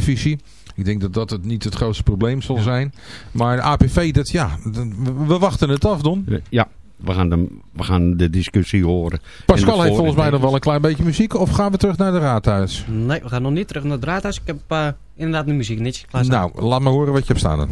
visie. Ik denk dat dat het niet het grootste probleem zal zijn. Maar de APV, dat, ja, we wachten het af, Don. Ja, we gaan de, we gaan de discussie horen. Pascal heeft volgens mij nog wel een klein beetje muziek. Of gaan we terug naar het raadhuis? Nee, we gaan nog niet terug naar het raadhuis. Ik heb uh, inderdaad de muziek klaar Nou, laat me horen wat je hebt staan dan.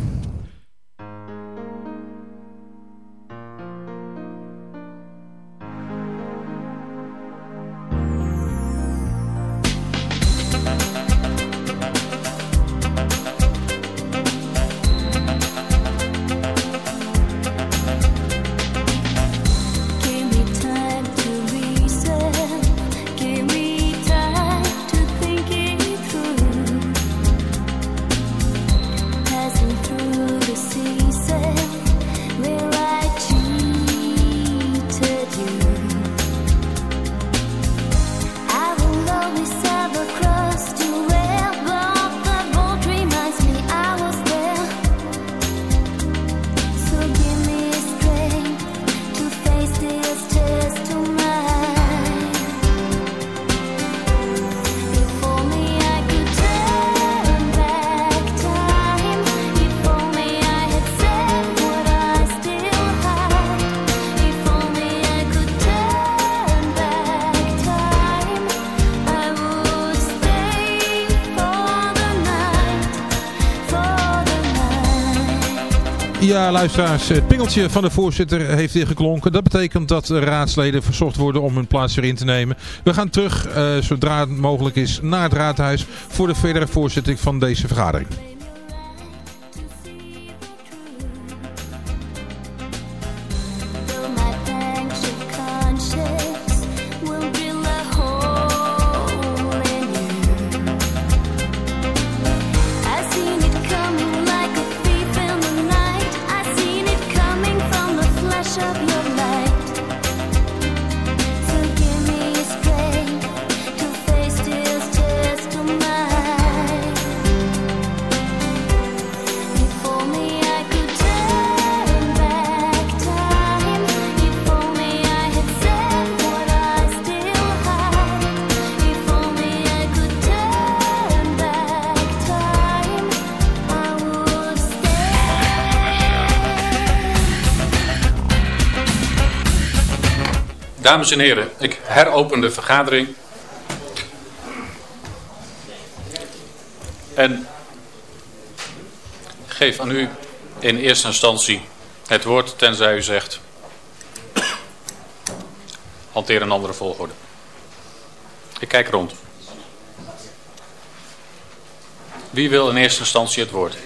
Ja, luisteraars, het pingeltje van de voorzitter heeft weer geklonken. Dat betekent dat raadsleden verzocht worden om hun plaats weer in te nemen. We gaan terug, uh, zodra het mogelijk is, naar het raadhuis voor de verdere voorzitting van deze vergadering. Dames en heren, ik heropen de vergadering. En geef aan u in eerste instantie het woord, tenzij u zegt, hanteer een andere volgorde. Ik kijk rond. Wie wil in eerste instantie het woord?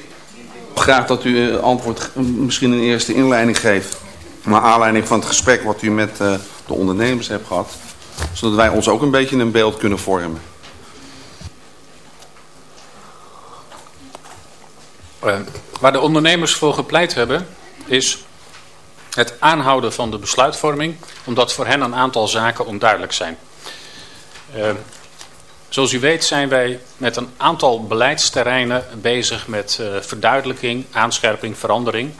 Graag dat u antwoord misschien een eerste inleiding geeft. Naar aanleiding van het gesprek wat u met... Uh, de ondernemers hebt gehad. Zodat wij ons ook een beetje een beeld kunnen vormen. Uh, waar de ondernemers voor gepleit hebben is het aanhouden van de besluitvorming. Omdat voor hen een aantal zaken onduidelijk zijn. Uh, zoals u weet zijn wij met een aantal beleidsterreinen bezig met uh, verduidelijking, aanscherping, verandering...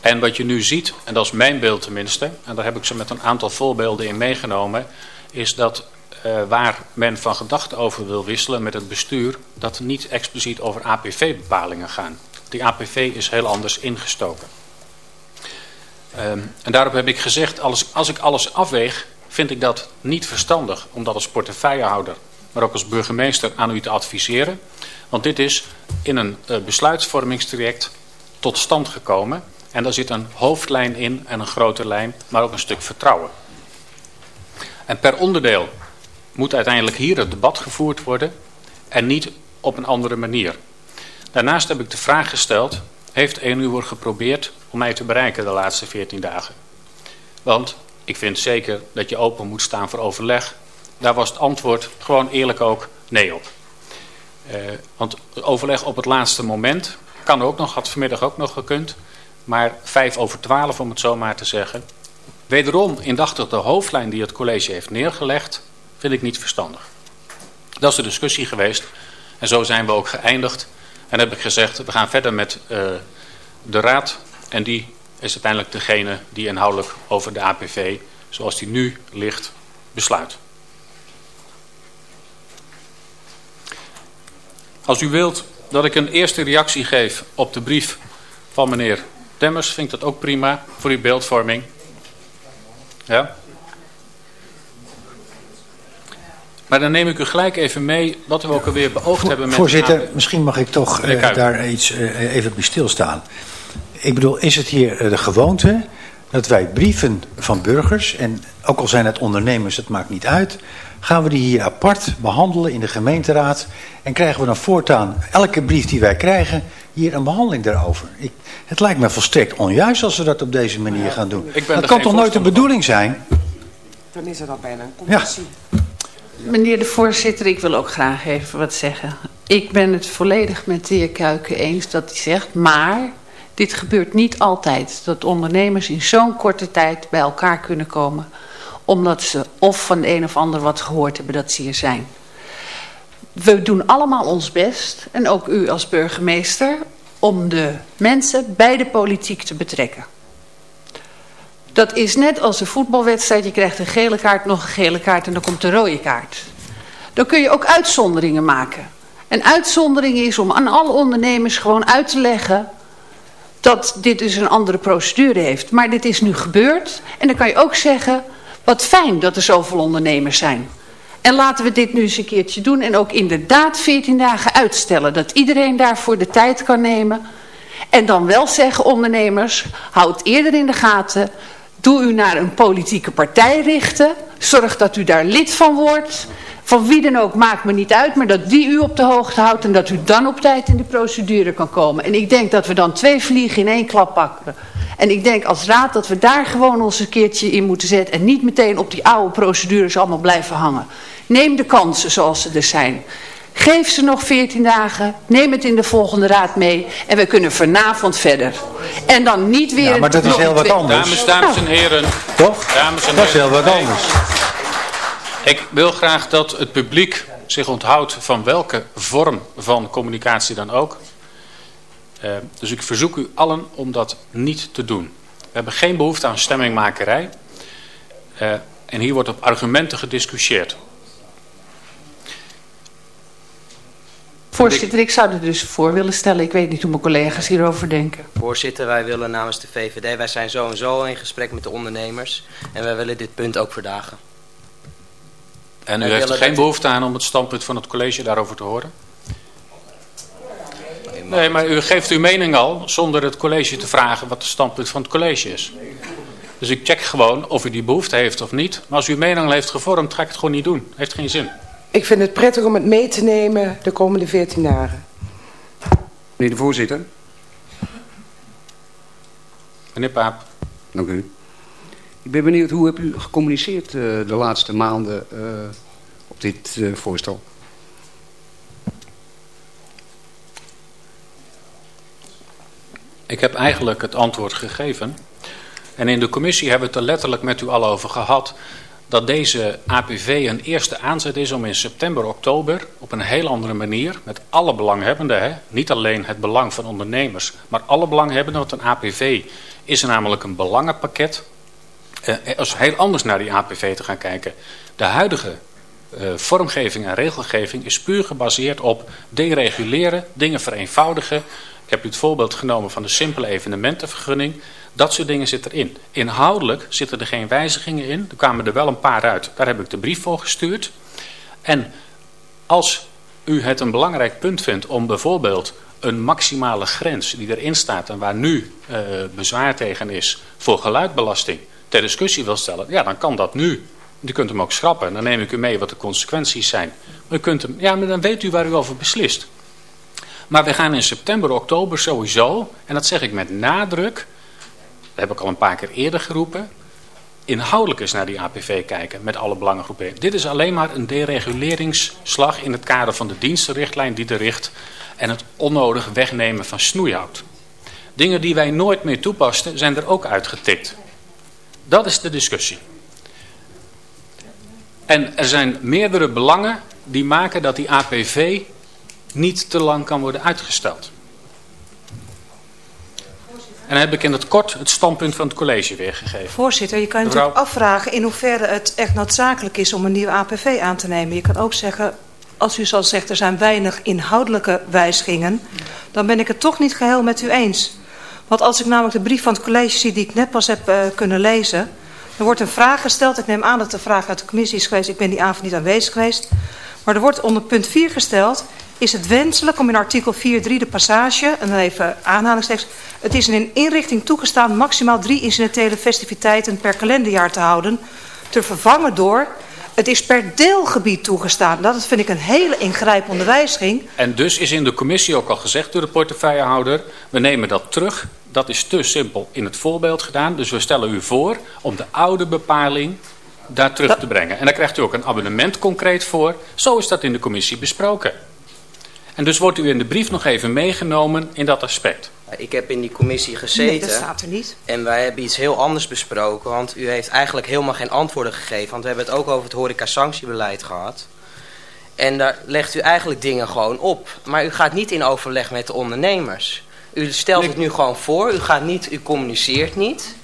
En wat je nu ziet, en dat is mijn beeld tenminste, en daar heb ik ze met een aantal voorbeelden in meegenomen, is dat uh, waar men van gedachten over wil wisselen met het bestuur, dat niet expliciet over APV-bepalingen gaan. Die APV is heel anders ingestoken. Um, en daarop heb ik gezegd, als, als ik alles afweeg, vind ik dat niet verstandig om dat als portefeuillehouder, maar ook als burgemeester aan u te adviseren. Want dit is in een uh, besluitvormingstraject tot stand gekomen. En daar zit een hoofdlijn in en een grote lijn, maar ook een stuk vertrouwen. En per onderdeel moet uiteindelijk hier het debat gevoerd worden en niet op een andere manier. Daarnaast heb ik de vraag gesteld, heeft ENU geprobeerd om mij te bereiken de laatste 14 dagen? Want ik vind zeker dat je open moet staan voor overleg. Daar was het antwoord gewoon eerlijk ook nee op. Uh, want overleg op het laatste moment kan ook nog, had vanmiddag ook nog gekund maar vijf over twaalf om het zo maar te zeggen. Wederom indachtig de hoofdlijn die het college heeft neergelegd, vind ik niet verstandig. Dat is de discussie geweest en zo zijn we ook geëindigd. En heb ik gezegd, we gaan verder met uh, de raad en die is uiteindelijk degene die inhoudelijk over de APV, zoals die nu ligt, besluit. Als u wilt dat ik een eerste reactie geef op de brief van meneer Demmers, vind ik dat ook prima voor uw beeldvorming. Ja? Maar dan neem ik u gelijk even mee wat we ook alweer beoogd hebben met... Voorzitter, misschien mag ik toch uh, daar iets uh, even bij stilstaan. Ik bedoel, is het hier uh, de gewoonte dat wij brieven van burgers, en ook al zijn het ondernemers, het maakt niet uit, gaan we die hier apart behandelen in de gemeenteraad en krijgen we dan voortaan elke brief die wij krijgen hier een behandeling daarover. Ik, het lijkt me volstrekt onjuist als we dat op deze manier gaan doen. Dat kan toch nooit de bedoeling zijn? Dan is er al bijna een commissie. Ja. Meneer de voorzitter, ik wil ook graag even wat zeggen. Ik ben het volledig met de heer Kuiken eens dat hij zegt, maar dit gebeurt niet altijd. Dat ondernemers in zo'n korte tijd bij elkaar kunnen komen. Omdat ze of van de een of ander wat gehoord hebben dat ze hier zijn. We doen allemaal ons best, en ook u als burgemeester, om de mensen bij de politiek te betrekken. Dat is net als een voetbalwedstrijd. Je krijgt een gele kaart, nog een gele kaart en dan komt een rode kaart. Dan kun je ook uitzonderingen maken. Een uitzondering is om aan alle ondernemers gewoon uit te leggen dat dit dus een andere procedure heeft. Maar dit is nu gebeurd. En dan kan je ook zeggen, wat fijn dat er zoveel ondernemers zijn. En laten we dit nu eens een keertje doen. En ook inderdaad 14 dagen uitstellen. Dat iedereen daarvoor de tijd kan nemen. En dan wel zeggen ondernemers, houd eerder in de gaten Doe u naar een politieke partij richten. Zorg dat u daar lid van wordt. Van wie dan ook, maakt me niet uit. Maar dat die u op de hoogte houdt. En dat u dan op tijd in de procedure kan komen. En ik denk dat we dan twee vliegen in één klap pakken. En ik denk als raad dat we daar gewoon ons een keertje in moeten zetten. En niet meteen op die oude procedures allemaal blijven hangen. Neem de kansen zoals ze er zijn. Geef ze nog 14 dagen. Neem het in de volgende raad mee. En we kunnen vanavond verder. En dan niet weer... Ja, maar dat is heel wat anders. Dames, dames en heren. Toch? Dames en dat is heel wat anders. Ik wil graag dat het publiek zich onthoudt van welke vorm van communicatie dan ook. Uh, dus ik verzoek u allen om dat niet te doen. We hebben geen behoefte aan stemmingmakerij. Uh, en hier wordt op argumenten gediscussieerd. Voorzitter, ik zou er dus voor willen stellen. Ik weet niet hoe mijn collega's hierover denken. Voorzitter, wij willen namens de VVD, wij zijn zo en zo in gesprek met de ondernemers. En wij willen dit punt ook verdagen. En u heeft er geen behoefte aan om het standpunt van het college daarover te horen? Nee, maar u geeft uw mening al zonder het college te vragen wat het standpunt van het college is. Dus ik check gewoon of u die behoefte heeft of niet. Maar als u uw mening al heeft gevormd, ga ik het gewoon niet doen. Heeft geen zin. Ik vind het prettig om het mee te nemen de komende 14 dagen. Meneer de voorzitter. Meneer Paap. Dank u. Ik ben benieuwd, hoe hebt u gecommuniceerd uh, de laatste maanden uh, op dit uh, voorstel? Ik heb eigenlijk het antwoord gegeven. En in de commissie hebben we het er letterlijk met u al over gehad dat deze APV een eerste aanzet is om in september, oktober op een heel andere manier met alle belanghebbenden, hè, niet alleen het belang van ondernemers, maar alle belanghebbenden, want een APV is namelijk een belangenpakket, eh, is heel anders naar die APV te gaan kijken. De huidige eh, vormgeving en regelgeving is puur gebaseerd op dereguleren, dingen vereenvoudigen. Ik heb u het voorbeeld genomen van de simpele evenementenvergunning. Dat soort dingen zit erin. Inhoudelijk zitten er geen wijzigingen in. Er kwamen er wel een paar uit. Daar heb ik de brief voor gestuurd. En als u het een belangrijk punt vindt om bijvoorbeeld een maximale grens die erin staat en waar nu uh, bezwaar tegen is voor geluidbelasting ter discussie wil stellen, ja dan kan dat nu. U kunt hem ook schrappen. Dan neem ik u mee wat de consequenties zijn. u kunt hem, ja, maar dan weet u waar u over beslist. Maar we gaan in september, oktober sowieso, en dat zeg ik met nadruk, dat heb ik al een paar keer eerder geroepen, inhoudelijk eens naar die APV kijken met alle belangengroepen. Dit is alleen maar een dereguleringsslag in het kader van de dienstenrichtlijn die er richt en het onnodig wegnemen van snoeihout. Dingen die wij nooit meer toepasten zijn er ook uitgetikt. Dat is de discussie. En er zijn meerdere belangen die maken dat die APV niet te lang kan worden uitgesteld. En dan heb ik in het kort het standpunt van het college weergegeven. Voorzitter, je kan je natuurlijk afvragen in hoeverre het echt noodzakelijk is om een nieuwe APV aan te nemen. Je kan ook zeggen, als u zo zegt er zijn weinig inhoudelijke wijzigingen, dan ben ik het toch niet geheel met u eens. Want als ik namelijk de brief van het college zie die ik net pas heb uh, kunnen lezen, er wordt een vraag gesteld. Ik neem aan dat de vraag uit de commissie is geweest. Ik ben die avond niet aanwezig geweest. Maar er wordt onder punt 4 gesteld. Is het wenselijk om in artikel 4.3 de passage, en dan even aanhalingstekst. Het is in een inrichting toegestaan maximaal drie incidentele festiviteiten per kalenderjaar te houden. Te vervangen door het is per deelgebied toegestaan. Dat vind ik een hele ingrijpende wijziging. En dus is in de commissie ook al gezegd door de portefeuillehouder... we nemen dat terug. Dat is te simpel in het voorbeeld gedaan. Dus we stellen u voor om de oude bepaling daar terug te brengen. En daar krijgt u ook een abonnement concreet voor. Zo is dat in de commissie besproken. En dus wordt u in de brief nog even meegenomen in dat aspect. Ik heb in die commissie gezeten. Nee, dat staat er niet. En wij hebben iets heel anders besproken. Want u heeft eigenlijk helemaal geen antwoorden gegeven. Want we hebben het ook over het horeca-sanctiebeleid gehad. En daar legt u eigenlijk dingen gewoon op. Maar u gaat niet in overleg met de ondernemers. U stelt het nu gewoon voor. U gaat niet, u communiceert niet.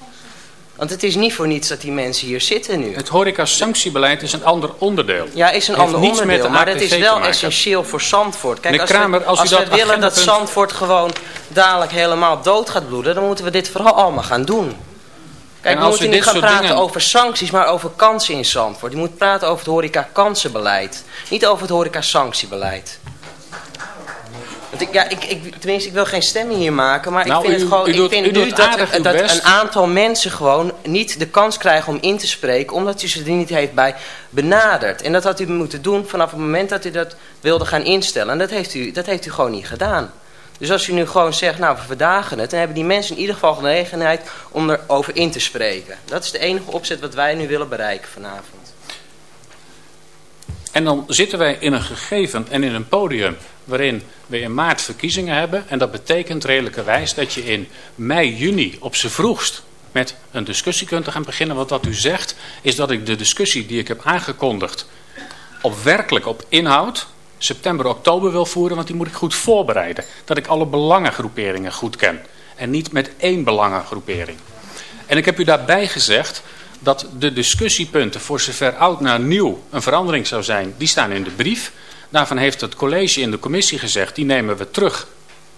Want het is niet voor niets dat die mensen hier zitten nu. Het horeca-sanctiebeleid is een ander onderdeel. Ja, is een ander onderdeel, maar het is wel essentieel voor Zandvoort. Kijk, als, Kramer, als, als we willen dat Zandvoort gewoon dadelijk helemaal dood gaat bloeden... dan moeten we dit vooral allemaal gaan doen. Kijk, we moeten niet gaan praten over sancties, maar over kansen in Zandvoort. Je moet praten over het horeca-kansenbeleid. Niet over het horeca-sanctiebeleid ik, ja, ik, ik, tenminste, ik wil geen stemming hier maken, maar ik nou, vind het gewoon. ik vind nu dat, dat een aantal mensen gewoon niet de kans krijgen om in te spreken, omdat u ze er niet heeft bij benaderd. En dat had u moeten doen vanaf het moment dat u dat wilde gaan instellen. En dat heeft u, dat heeft u gewoon niet gedaan. Dus als u nu gewoon zegt, nou we verdagen het, dan hebben die mensen in ieder geval gelegenheid om erover in te spreken. Dat is de enige opzet wat wij nu willen bereiken vanavond. En dan zitten wij in een gegeven en in een podium waarin we in maart verkiezingen hebben. En dat betekent redelijkerwijs dat je in mei, juni op z'n vroegst met een discussie kunt gaan beginnen. Want wat u zegt is dat ik de discussie die ik heb aangekondigd op werkelijk op inhoud september, oktober wil voeren. Want die moet ik goed voorbereiden. Dat ik alle belangengroeperingen goed ken. En niet met één belangengroepering. En ik heb u daarbij gezegd dat de discussiepunten voor zover oud naar nieuw een verandering zou zijn, die staan in de brief. Daarvan heeft het college in de commissie gezegd, die nemen we terug,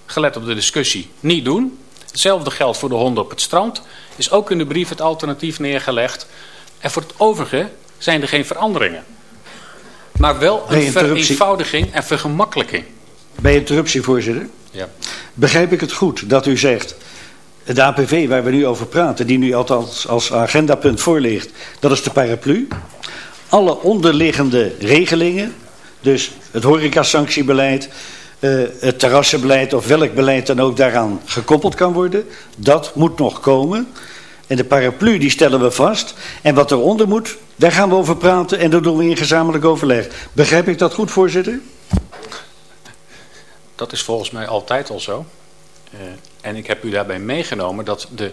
gelet op de discussie, niet doen. Hetzelfde geldt voor de honden op het strand. Is ook in de brief het alternatief neergelegd. En voor het overige zijn er geen veranderingen. Maar wel een vereenvoudiging en vergemakkelijking. Bij interruptie, voorzitter. Ja. Begrijp ik het goed dat u zegt... de APV waar we nu over praten... die nu althans als agendapunt voor ligt... dat is de paraplu. Alle onderliggende regelingen dus het horecasanctiebeleid, uh, het terrassenbeleid of welk beleid dan ook daaraan gekoppeld kan worden. Dat moet nog komen. En de paraplu die stellen we vast. En wat eronder moet, daar gaan we over praten en dat doen we in gezamenlijk overleg. Begrijp ik dat goed, voorzitter? Dat is volgens mij altijd al zo. Uh, en ik heb u daarbij meegenomen dat de,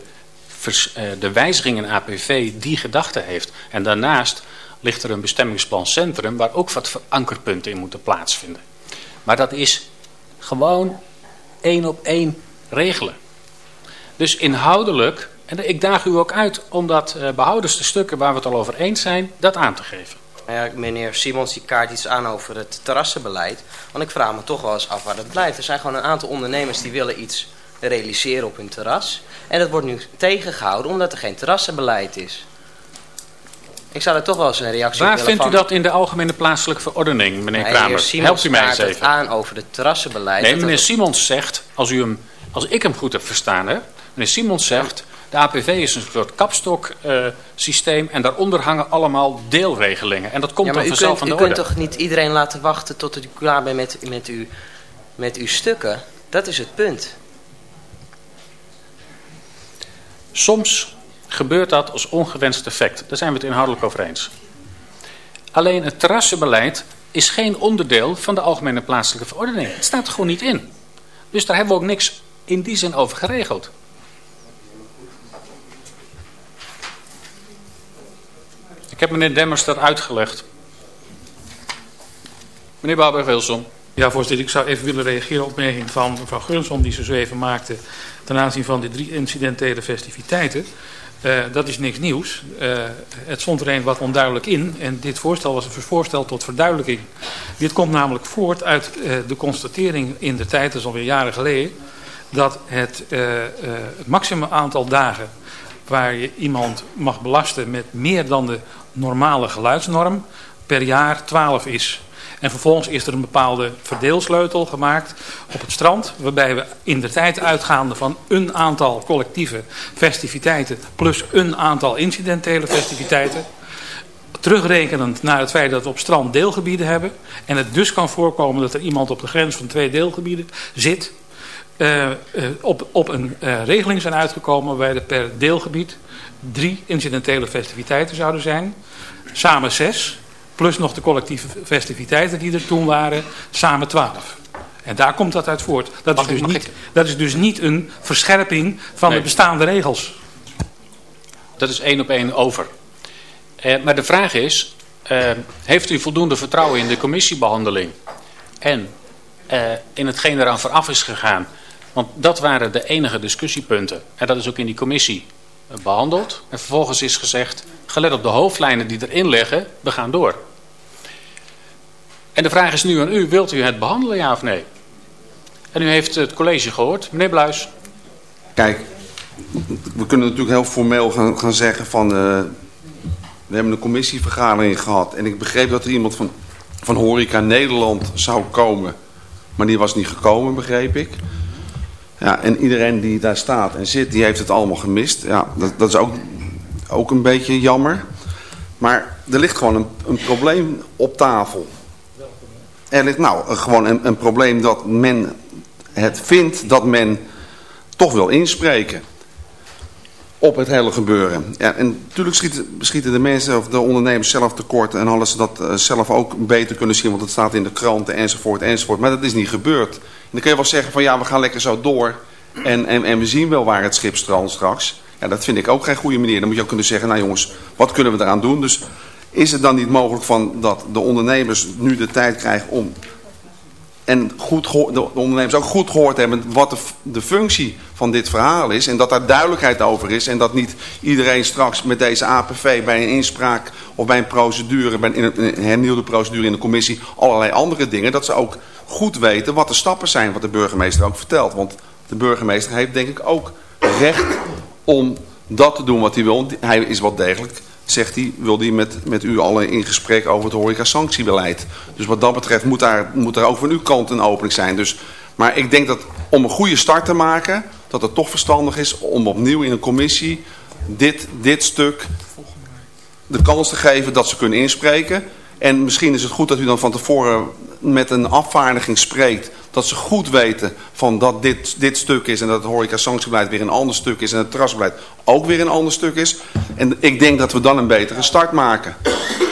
uh, de wijziging in APV die gedachte heeft. En daarnaast ligt er een bestemmingsplan centrum waar ook wat verankerpunten in moeten plaatsvinden. Maar dat is gewoon één op één regelen. Dus inhoudelijk, en ik daag u ook uit om dat uh, behouders de stukken waar we het al over eens zijn, dat aan te geven. Ja, meneer Simons die kaart iets aan over het terrassenbeleid. Want ik vraag me toch wel eens af waar dat blijft. Er zijn gewoon een aantal ondernemers die willen iets realiseren op hun terras. En dat wordt nu tegengehouden omdat er geen terrassenbeleid is. Ik zou er toch wel eens een reactie Waar vindt u dat in de algemene plaatselijke verordening, meneer nee, Kramer? Helpt u mij eens even. aan over het terrassenbeleid. Nee, meneer Simons zegt, als, u hem, als ik hem goed heb verstaan, hè, meneer Simons zegt... De APV is een soort kapstok uh, systeem en daaronder hangen allemaal deelregelingen. En dat komt ja, dan vanzelf van de orde. U kunt toch niet iedereen laten wachten tot u klaar bent met, met, uw, met uw stukken? Dat is het punt. Soms gebeurt dat als ongewenst effect. Daar zijn we het inhoudelijk over eens. Alleen het terrassenbeleid is geen onderdeel van de algemene plaatselijke verordening. Het staat er gewoon niet in. Dus daar hebben we ook niks in die zin over geregeld. Ik heb meneer Demmers dat uitgelegd. Meneer Bouwberg-Wilson. Ja, voorzitter, ik zou even willen reageren op opmerking van mevrouw Gurnson die ze zo even maakte ten aanzien van de drie incidentele festiviteiten. Uh, dat is niks nieuws. Uh, het stond er een wat onduidelijk in. En dit voorstel was een voorstel tot verduidelijking. Dit komt namelijk voort uit uh, de constatering in de tijd, dat is alweer jaren geleden... dat het, het maximum aantal dagen waar je iemand mag belasten met meer dan de normale geluidsnorm per jaar 12 is. En vervolgens is er een bepaalde verdeelsleutel gemaakt op het strand. Waarbij we in de tijd uitgaande van een aantal collectieve festiviteiten. Plus een aantal incidentele festiviteiten. Terugrekenend naar het feit dat we op strand deelgebieden hebben. En het dus kan voorkomen dat er iemand op de grens van twee deelgebieden zit. Uh, uh, op, op een uh, regeling zijn uitgekomen waarbij er per deelgebied drie incidentele festiviteiten zouden zijn. Samen zes. Plus nog de collectieve festiviteiten die er toen waren. Samen twaalf. En daar komt dat uit voort. Dat, is dus, niet, dat is dus niet een verscherping van nee. de bestaande regels. Dat is één op één over. Eh, maar de vraag is, eh, heeft u voldoende vertrouwen in de commissiebehandeling? En eh, in hetgeen eraan vooraf is gegaan. Want dat waren de enige discussiepunten. En dat is ook in die commissie eh, behandeld. En vervolgens is gezegd, gelet op de hoofdlijnen die erin liggen, we gaan door. En de vraag is nu aan u, wilt u het behandelen, ja of nee? En u heeft het college gehoord. Meneer Bluis. Kijk, we kunnen natuurlijk heel formeel gaan, gaan zeggen van... Uh, we hebben een commissievergadering gehad. En ik begreep dat er iemand van, van Horeca Nederland zou komen. Maar die was niet gekomen, begreep ik. Ja, en iedereen die daar staat en zit, die heeft het allemaal gemist. Ja, dat, dat is ook, ook een beetje jammer. Maar er ligt gewoon een, een probleem op tafel. Er ligt nou gewoon een, een probleem dat men het vindt dat men toch wil inspreken op het hele gebeuren. Ja, en natuurlijk schieten, schieten de mensen of de ondernemers zelf tekort en hadden ze dat uh, zelf ook beter kunnen zien, want het staat in de kranten enzovoort enzovoort. Maar dat is niet gebeurd. En dan kun je wel zeggen van ja, we gaan lekker zo door en, en, en we zien wel waar het schip strandt straks. Ja, dat vind ik ook geen goede manier. Dan moet je ook kunnen zeggen, nou jongens, wat kunnen we eraan doen? Dus is het dan niet mogelijk van dat de ondernemers nu de tijd krijgen om en goed de ondernemers ook goed gehoord hebben wat de, de, functie van dit verhaal is. En dat daar duidelijkheid over is. En dat niet iedereen straks met deze APV bij een inspraak of bij een procedure, bij een, hernieuwde procedure in de commissie, allerlei andere dingen. Dat ze ook goed weten wat de stappen zijn, wat de burgemeester ook vertelt. Want de burgemeester heeft denk ik ook recht om dat te doen wat hij wil. Hij is wel degelijk zegt hij, wil hij met, met u allen in gesprek over het horeca-sanctiebeleid. Dus wat dat betreft moet daar, moet er ook van uw kant een opening zijn. Dus, maar ik denk dat om een goede start te maken, dat het toch verstandig is om opnieuw in een commissie dit, dit stuk de kans te geven dat ze kunnen inspreken. En misschien is het goed dat u dan van tevoren met een afvaardiging spreekt dat ze goed weten van dat dit, dit stuk is en dat het horeca-sanctiebeleid weer een ander stuk is en het terrasbeleid ook weer een ander stuk is. En ik denk dat we dan een betere start maken.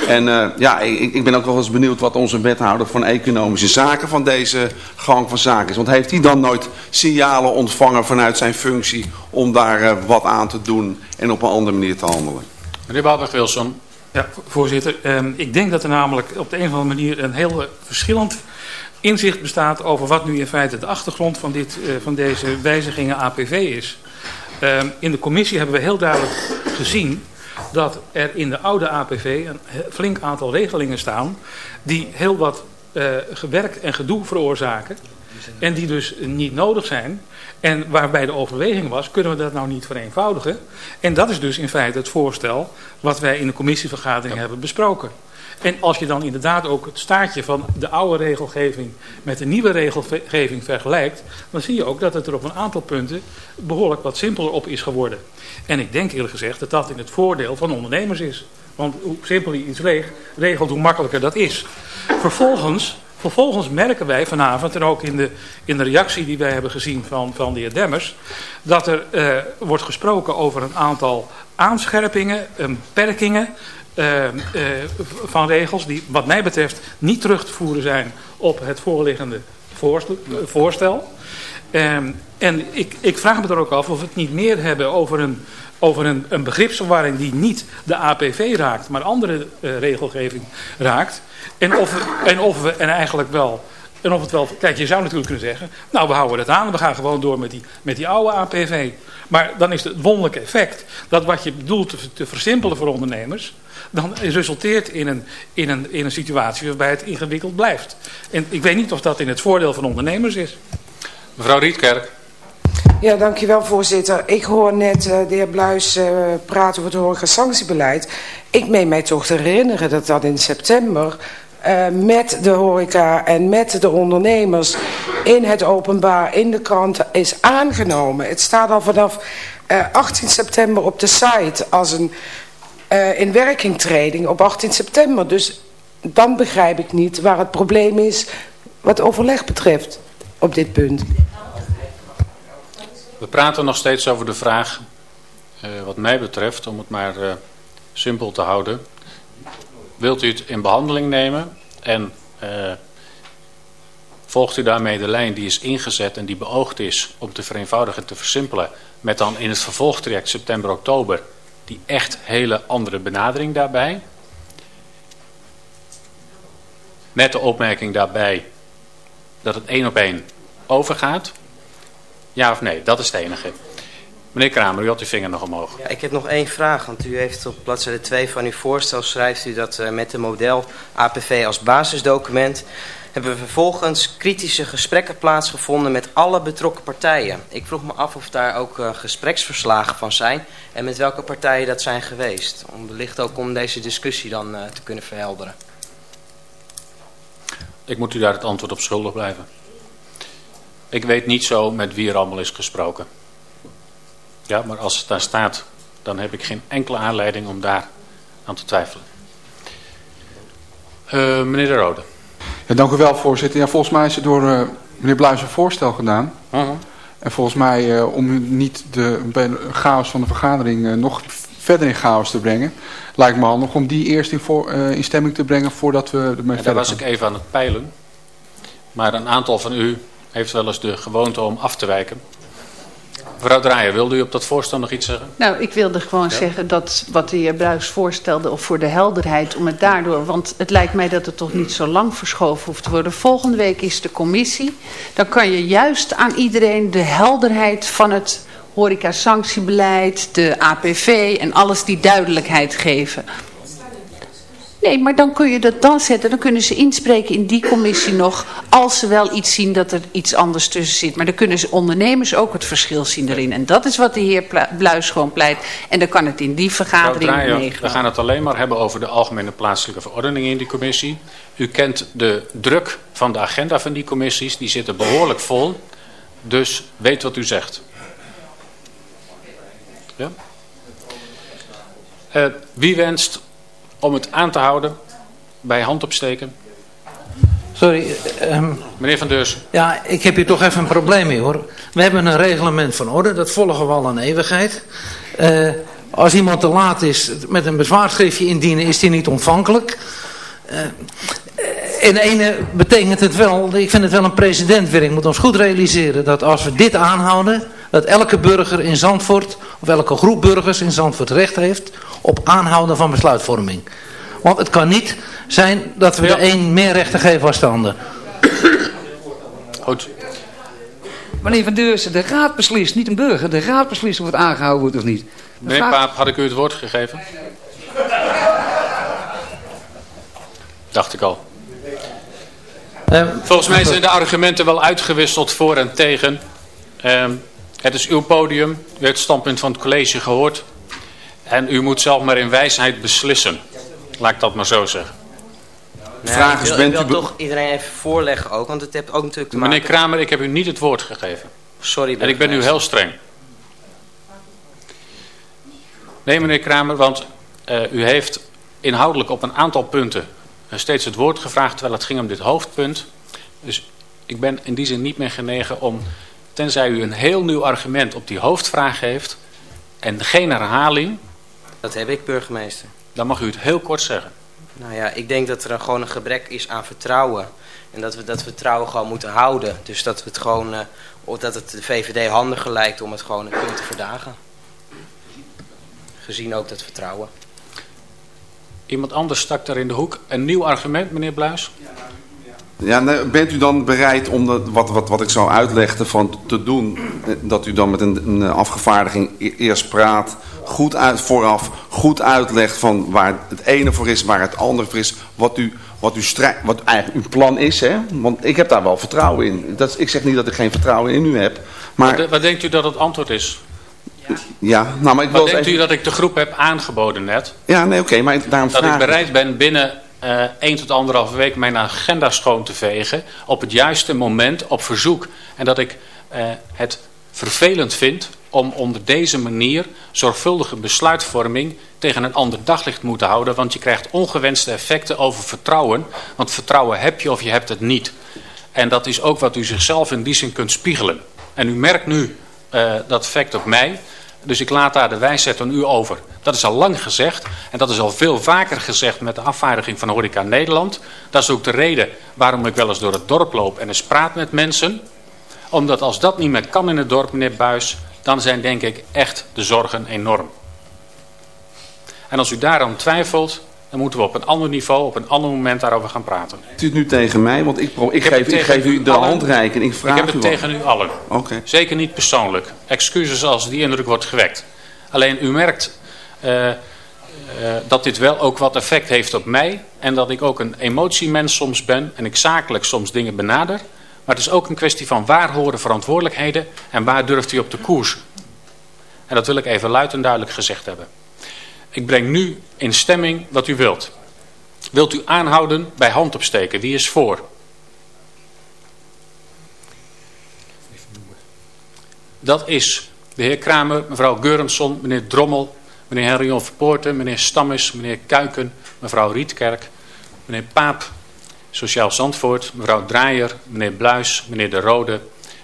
En uh, ja, ik, ik ben ook wel eens benieuwd wat onze wethouder van economische zaken van deze gang van zaken is. Want heeft hij dan nooit signalen ontvangen vanuit zijn functie om daar uh, wat aan te doen en op een andere manier te handelen? Meneer Babach-Wilson. Ja, voorzitter. Um, ik denk dat er namelijk op de een of andere manier een heel verschillend inzicht bestaat over wat nu in feite de achtergrond van, dit, uh, van deze wijzigingen APV is. Uh, in de commissie hebben we heel duidelijk gezien dat er in de oude APV een flink aantal regelingen staan die heel wat uh, gewerk en gedoe veroorzaken en die dus niet nodig zijn. En waarbij de overweging was, kunnen we dat nou niet vereenvoudigen? En dat is dus in feite het voorstel wat wij in de commissievergadering ja. hebben besproken. En als je dan inderdaad ook het staartje van de oude regelgeving met de nieuwe regelgeving vergelijkt, dan zie je ook dat het er op een aantal punten behoorlijk wat simpeler op is geworden. En ik denk eerlijk gezegd dat dat in het voordeel van ondernemers is. Want hoe simpeler je iets regelt, hoe makkelijker dat is. Vervolgens, vervolgens merken wij vanavond, en ook in de, in de reactie die wij hebben gezien van, van de heer Demmers, dat er uh, wordt gesproken over een aantal aanscherpingen, beperkingen, uh, uh, van regels die wat mij betreft niet terug te voeren zijn op het voorliggende voorstel. Um, en ik, ik vraag me er ook af of we het niet meer hebben over een, over een, een begripsverwarring die niet de APV raakt, maar andere uh, regelgeving raakt. En of, en of we en eigenlijk wel En of het wel... Kijk, je zou natuurlijk kunnen zeggen... Nou, we houden het aan. We gaan gewoon door met die, met die oude APV. Maar dan is het wonderlijke effect... dat wat je bedoelt te, te versimpelen voor ondernemers... dan resulteert in een, in, een, in een situatie waarbij het ingewikkeld blijft. En ik weet niet of dat in het voordeel van ondernemers is. Mevrouw Rietkerk. Ja, dankjewel voorzitter. Ik hoor net uh, de heer Bluis uh, praten over het hoger sanctiebeleid. Ik meen mij toch te herinneren dat dat in september uh, met de horeca en met de ondernemers in het openbaar, in de kranten is aangenomen. Het staat al vanaf 18 september op de site als een inwerkingtreding op 18 september. Dus dan begrijp ik niet waar het probleem is wat overleg betreft op dit punt. We praten nog steeds over de vraag, uh, wat mij betreft, om het maar uh, simpel te houden. Wilt u het in behandeling nemen en uh, volgt u daarmee de lijn die is ingezet en die beoogd is om te vereenvoudigen en te versimpelen, met dan in het vervolgtraject september-oktober die echt hele andere benadering daarbij? Met de opmerking daarbij dat het één op één overgaat. Ja of nee? Dat is het enige. Meneer Kramer, u had uw vinger nog omhoog. Ja, ik heb nog één vraag, want u heeft op bladzijde 2 van uw voorstel schrijft u dat uh, met de model APV als basisdocument hebben we vervolgens kritische gesprekken plaatsgevonden met alle betrokken partijen. Ik vroeg me af of daar ook uh, gespreksverslagen van zijn en met welke partijen dat zijn geweest. Om wellicht ook om deze discussie dan uh, te kunnen verhelderen. Ik moet u daar het antwoord op schuldig blijven. Ik weet niet zo met wie er allemaal is gesproken. Ja, maar als het daar staat, dan heb ik geen enkele aanleiding om daar aan te twijfelen. Uh, meneer De Rode. Ja, dank u wel, voorzitter. Ja, volgens mij is er door uh, meneer Bluis een voorstel gedaan. Uh -huh. En volgens mij, uh, om niet de chaos van de vergadering nog verder in chaos te brengen, lijkt me handig om die eerst in, voor, in stemming te brengen voordat we ermee ja, verder Daar was ik even aan het peilen. Maar een aantal van u heeft wel eens de gewoonte om af te wijken. Mevrouw Draaier, wilde u op dat voorstel nog iets zeggen? Nou, ik wilde gewoon ja. zeggen dat wat de heer Bruis voorstelde... of voor de helderheid, om het daardoor... want het lijkt mij dat het toch niet zo lang verschoven hoeft te worden. Volgende week is de commissie. Dan kan je juist aan iedereen de helderheid van het horeca-sanctiebeleid... de APV en alles die duidelijkheid geven... Nee, maar dan kun je dat dan zetten. Dan kunnen ze inspreken in die commissie nog. Als ze wel iets zien dat er iets anders tussen zit. Maar dan kunnen ze ondernemers ook het verschil zien erin. En dat is wat de heer Bluis gewoon pleit. En dan kan het in die vergadering. We gaan het alleen maar hebben over de algemene plaatselijke verordening in die commissie. U kent de druk van de agenda van die commissies. Die zitten behoorlijk vol. Dus weet wat u zegt. Ja? Uh, wie wenst om het aan te houden bij handopsteken? Sorry. Um, Meneer Van Deurs. Ja, ik heb hier toch even een probleem mee hoor. We hebben een reglement van orde, dat volgen we al een eeuwigheid. Uh, als iemand te laat is met een bezwaarschriftje indienen, is die niet ontvankelijk. Uh, in ene betekent het wel, ik vind het wel een precedent weer. Ik moet ons goed realiseren dat als we dit aanhouden, dat elke burger in Zandvoort, of elke groep burgers in Zandvoort recht heeft op aanhouden van besluitvorming. Want het kan niet zijn dat we ja. de een meer rechten geven als de ander. Goed. Meneer Van Deursen, de raad beslist, niet een burger. De raad beslist of het aangehouden wordt of niet. Meneer. Paap, had ik u het woord gegeven? Dacht ik al. Uh, Volgens mij zijn de argumenten wel uitgewisseld voor en tegen. Uh, het is uw podium. U heeft het standpunt van het college gehoord. En u moet zelf maar in wijsheid beslissen. Laat ik dat maar zo zeggen. De vraag is, bent ik wil u... toch iedereen even voorleggen ook, want het heeft ook natuurlijk te Meneer. Kramer, ik heb u niet het woord gegeven. Sorry. En ik ben nu heel streng. Nee, meneer Kramer, want uh, u heeft inhoudelijk op een aantal punten steeds het woord gevraagd, terwijl het ging om dit hoofdpunt. Dus ik ben in die zin niet meer genegen om, tenzij u een heel nieuw argument op die hoofdvraag heeft en geen herhaling. Dat heb ik, burgemeester. Dan mag u het heel kort zeggen. Nou ja, ik denk dat er gewoon een gebrek is aan vertrouwen. En dat we dat vertrouwen gewoon moeten houden. Dus dat, we het gewoon, uh, dat het de VVD handiger lijkt om het gewoon een punt te verdagen. Gezien ook dat vertrouwen. Iemand anders stak daar in de hoek. Een nieuw argument, meneer Bluis? Ja, nou, bent u dan bereid om dat, wat, wat, wat ik zou uitleggen van te doen, dat u dan met een, een afgevaardiging e-, eerst praat, goed uit, vooraf goed uitlegt van waar het ene voor is, waar het andere voor is, wat, u, wat, u wat eigenlijk uw plan is. Hè? Want ik heb daar wel vertrouwen in. Dat, ik zeg niet dat ik geen vertrouwen in u heb. Maar... Wat, wat denkt u dat het antwoord is? Ja, nou, maar ik wil denkt even... u dat ik de groep heb aangeboden net? Ja, nee, oké, maar daarom Dat vraag ik bereid ben binnen 1 tot 1,5 week mijn agenda schoon te vegen. Op het juiste moment, op verzoek. En dat ik eh, het vervelend vind om onder deze manier zorgvuldige besluitvorming tegen een ander daglicht moeten houden. Want je krijgt ongewenste effecten over vertrouwen. Want vertrouwen heb je of je hebt het niet. En dat is ook wat u zichzelf in die zin kunt spiegelen. En u merkt nu eh, dat effect op mij. Dus ik laat daar de wijsheid aan u over. Dat is al lang gezegd. En dat is al veel vaker gezegd met de afvaardiging van Horeca Nederland. Dat is ook de reden waarom ik wel eens door het dorp loop en eens praat met mensen. Omdat als dat niet meer kan in het dorp, meneer Buis, dan zijn denk ik echt de zorgen enorm. En als u daaraan twijfelt, dan moeten we op een ander niveau, op een ander moment daarover gaan praten. U het nu tegen mij, want ik, ik, geef, ik geef u de allen. handreiking. Ik vraag Ik heb het u tegen u allen. Oké. Zeker niet persoonlijk. Excuses als die indruk wordt gewekt. Alleen u merkt eh, eh, dat dit wel ook wat effect heeft op mij. En dat ik ook een emotiemens soms ben. En ik zakelijk soms dingen benader. Maar het is ook een kwestie van waar horen verantwoordelijkheden. En waar durft u op de koers. En dat wil ik even luid en duidelijk gezegd hebben. Ik breng nu in stemming wat u wilt. Wilt u aanhouden bij hand opsteken? Wie is voor? Dat is de heer Kramer, mevrouw Geurensson, meneer Drommel, meneer Henrion Verpoorten, meneer Stammes, meneer Kuiken, mevrouw Rietkerk, meneer Paap, Sociaal Zandvoort, mevrouw Draaier, meneer Bluis, meneer De Rode,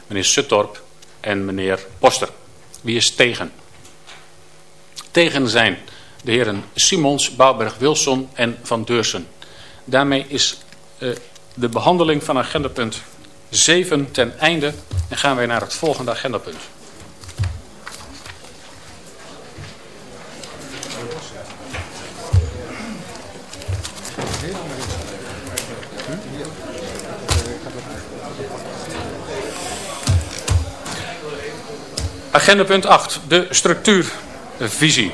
meneer Suttorp en meneer Poster. Wie is tegen? Tegen zijn de heren Simons, Bouwberg-Wilson en Van Deursen. Daarmee is eh, de behandeling van agendapunt 7 ten einde en gaan wij naar het volgende agendapunt. Agenda punt 8, de structuurvisie.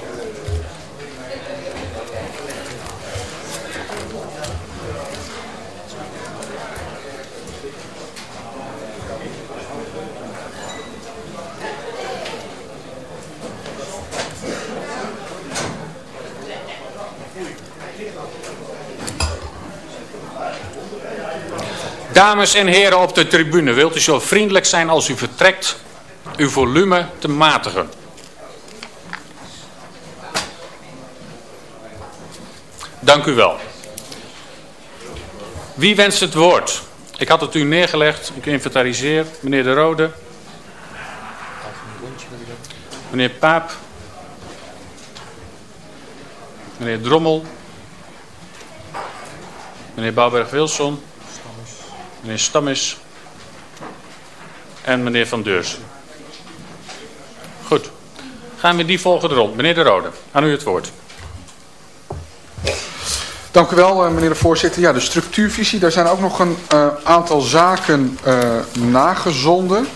Dames en heren op de tribune, wilt u zo vriendelijk zijn als u vertrekt uw volume te matigen? Dank u wel. Wie wenst het woord? Ik had het u neergelegd, ik inventariseer. Meneer De Rode. Meneer Paap. Meneer Drommel. Meneer Bouwberg-Wilson. Meneer Stammes. En meneer Van Deurs. Goed. Gaan we die volgende rond. Meneer De Rode, aan u het woord. Dank u wel, eh, meneer de voorzitter. Ja, de structuurvisie, daar zijn ook nog een eh, aantal zaken eh, nagezonden.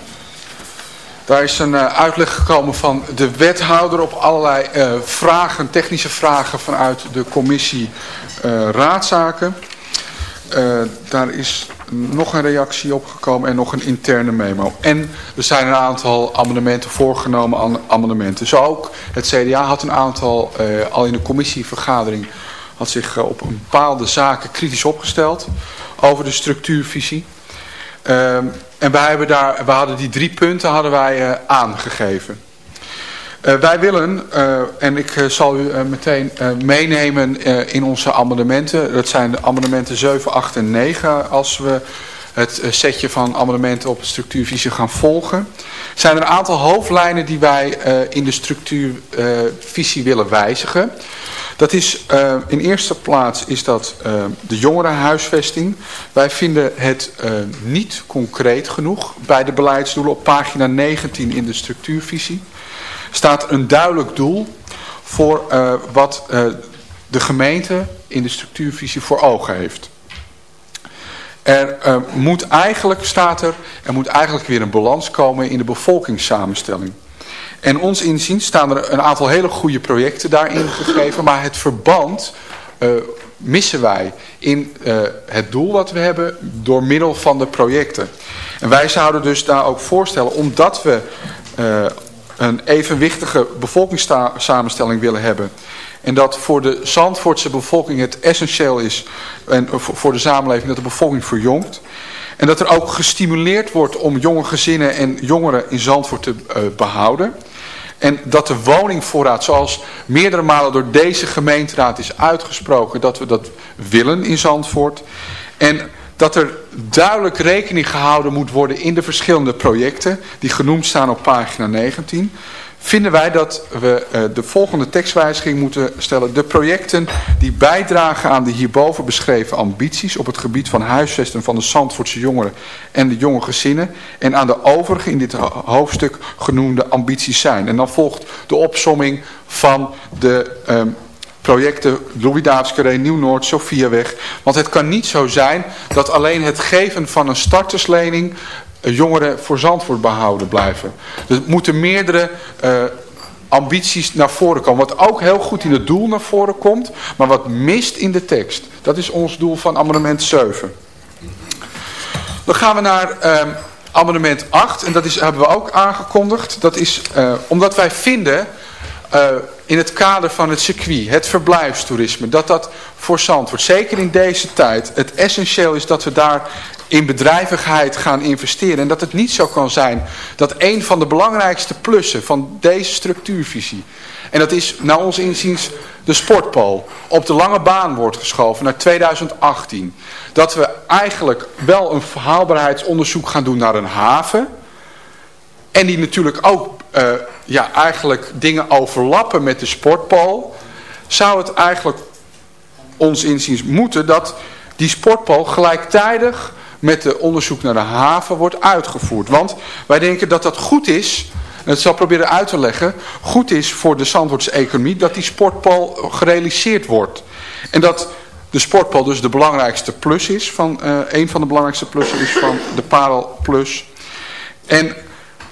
Daar is een uitleg gekomen van de wethouder op allerlei vragen, technische vragen vanuit de commissie raadzaken. Daar is nog een reactie op gekomen en nog een interne memo. En er zijn een aantal amendementen voorgenomen, amendementen. Zo ook het CDA had een aantal, eh, al in de commissievergadering, had zich eh, op een bepaalde zaken kritisch opgesteld over de structuurvisie. Ehm, en wij, hebben daar, wij hadden die drie punten hadden wij, eh, aangegeven. Eh, wij willen, eh, en ik eh, zal u meteen meenemen in onze amendementen. Dat zijn de amendementen 7, 8 en 9 als we het setje van amendementen op structuurvisie gaan volgen. Zijn er een aantal hoofdlijnen die wij in de structuurvisie willen wijzigen. Dat is in eerste plaats is dat de jongerenhuisvesting. Wij vinden het niet concreet genoeg bij de beleidsdoelen op pagina 19 in de structuurvisie staat een duidelijk doel voor uh, wat uh, de gemeente in de structuurvisie voor ogen heeft. Er uh, moet eigenlijk, staat er, er moet eigenlijk weer een balans komen in de bevolkingssamenstelling. En ons inzien staan er een aantal hele goede projecten daarin gegeven, maar het verband missen wij in uh, het doel wat we hebben door middel van de projecten. En wij zouden dus daar ook voorstellen, omdat we uh, een evenwichtige bevolkingssamenstelling willen hebben... en dat voor de Zandvoortse bevolking het essentieel is... en voor de samenleving dat de bevolking verjongt... en dat er ook gestimuleerd wordt om jonge gezinnen en jongeren in Zandvoort te uh, behouden... En dat de woningvoorraad, zoals meerdere malen door deze gemeenteraad is uitgesproken, dat we dat willen in Zandvoort. En dat er duidelijk rekening gehouden moet worden in de verschillende projecten die genoemd staan op pagina 19 vinden wij dat we uh, de volgende tekstwijziging moeten stellen. De projecten die bijdragen aan de hierboven beschreven ambities op het gebied van huisvesten van de Zandvoortse jongeren en de jonge gezinnen en aan de overige in dit hoofdstuk genoemde ambities zijn. En dan volgt de opsomming van de um, projecten Louis Nieuw-Noord, Sofiaweg. Want het kan niet zo zijn dat alleen het geven van een starterslening jongeren voor Zandvoort behouden blijven. Er moeten meerdere uh, ambities naar voren komen. Wat ook heel goed in het doel naar voren komt, maar wat mist in de tekst. Dat is ons doel van amendement 7. Dan gaan we naar uh, amendement 8 en dat is, hebben we ook aangekondigd. Dat is omdat wij vinden in het kader van het circuit, het verblijfstoerisme, dat dat voor Zandvoort, zeker in deze tijd, het essentieel is dat we daar in bedrijvigheid gaan investeren. En dat het niet zo kan zijn dat een van de belangrijkste plussen van deze structuurvisie, en dat is naar ons inziens de sportpool, op de lange baan wordt geschoven naar 2018. Dat we eigenlijk wel een verhaalbaarheidsonderzoek gaan doen naar een haven. En die natuurlijk ook uh, ja, eigenlijk dingen overlappen met de sportpool. Zou het eigenlijk ons inziens moeten dat die sportpool gelijktijdig met de onderzoek naar de haven wordt uitgevoerd. Want wij denken dat dat goed is, en het zal proberen uit te leggen, goed is voor de Zandvoortse economie dat die sportpool gerealiseerd wordt. En dat de sportpool dus de belangrijkste plus is, van, uh, een van de belangrijkste plussen is van de Parel Plus. En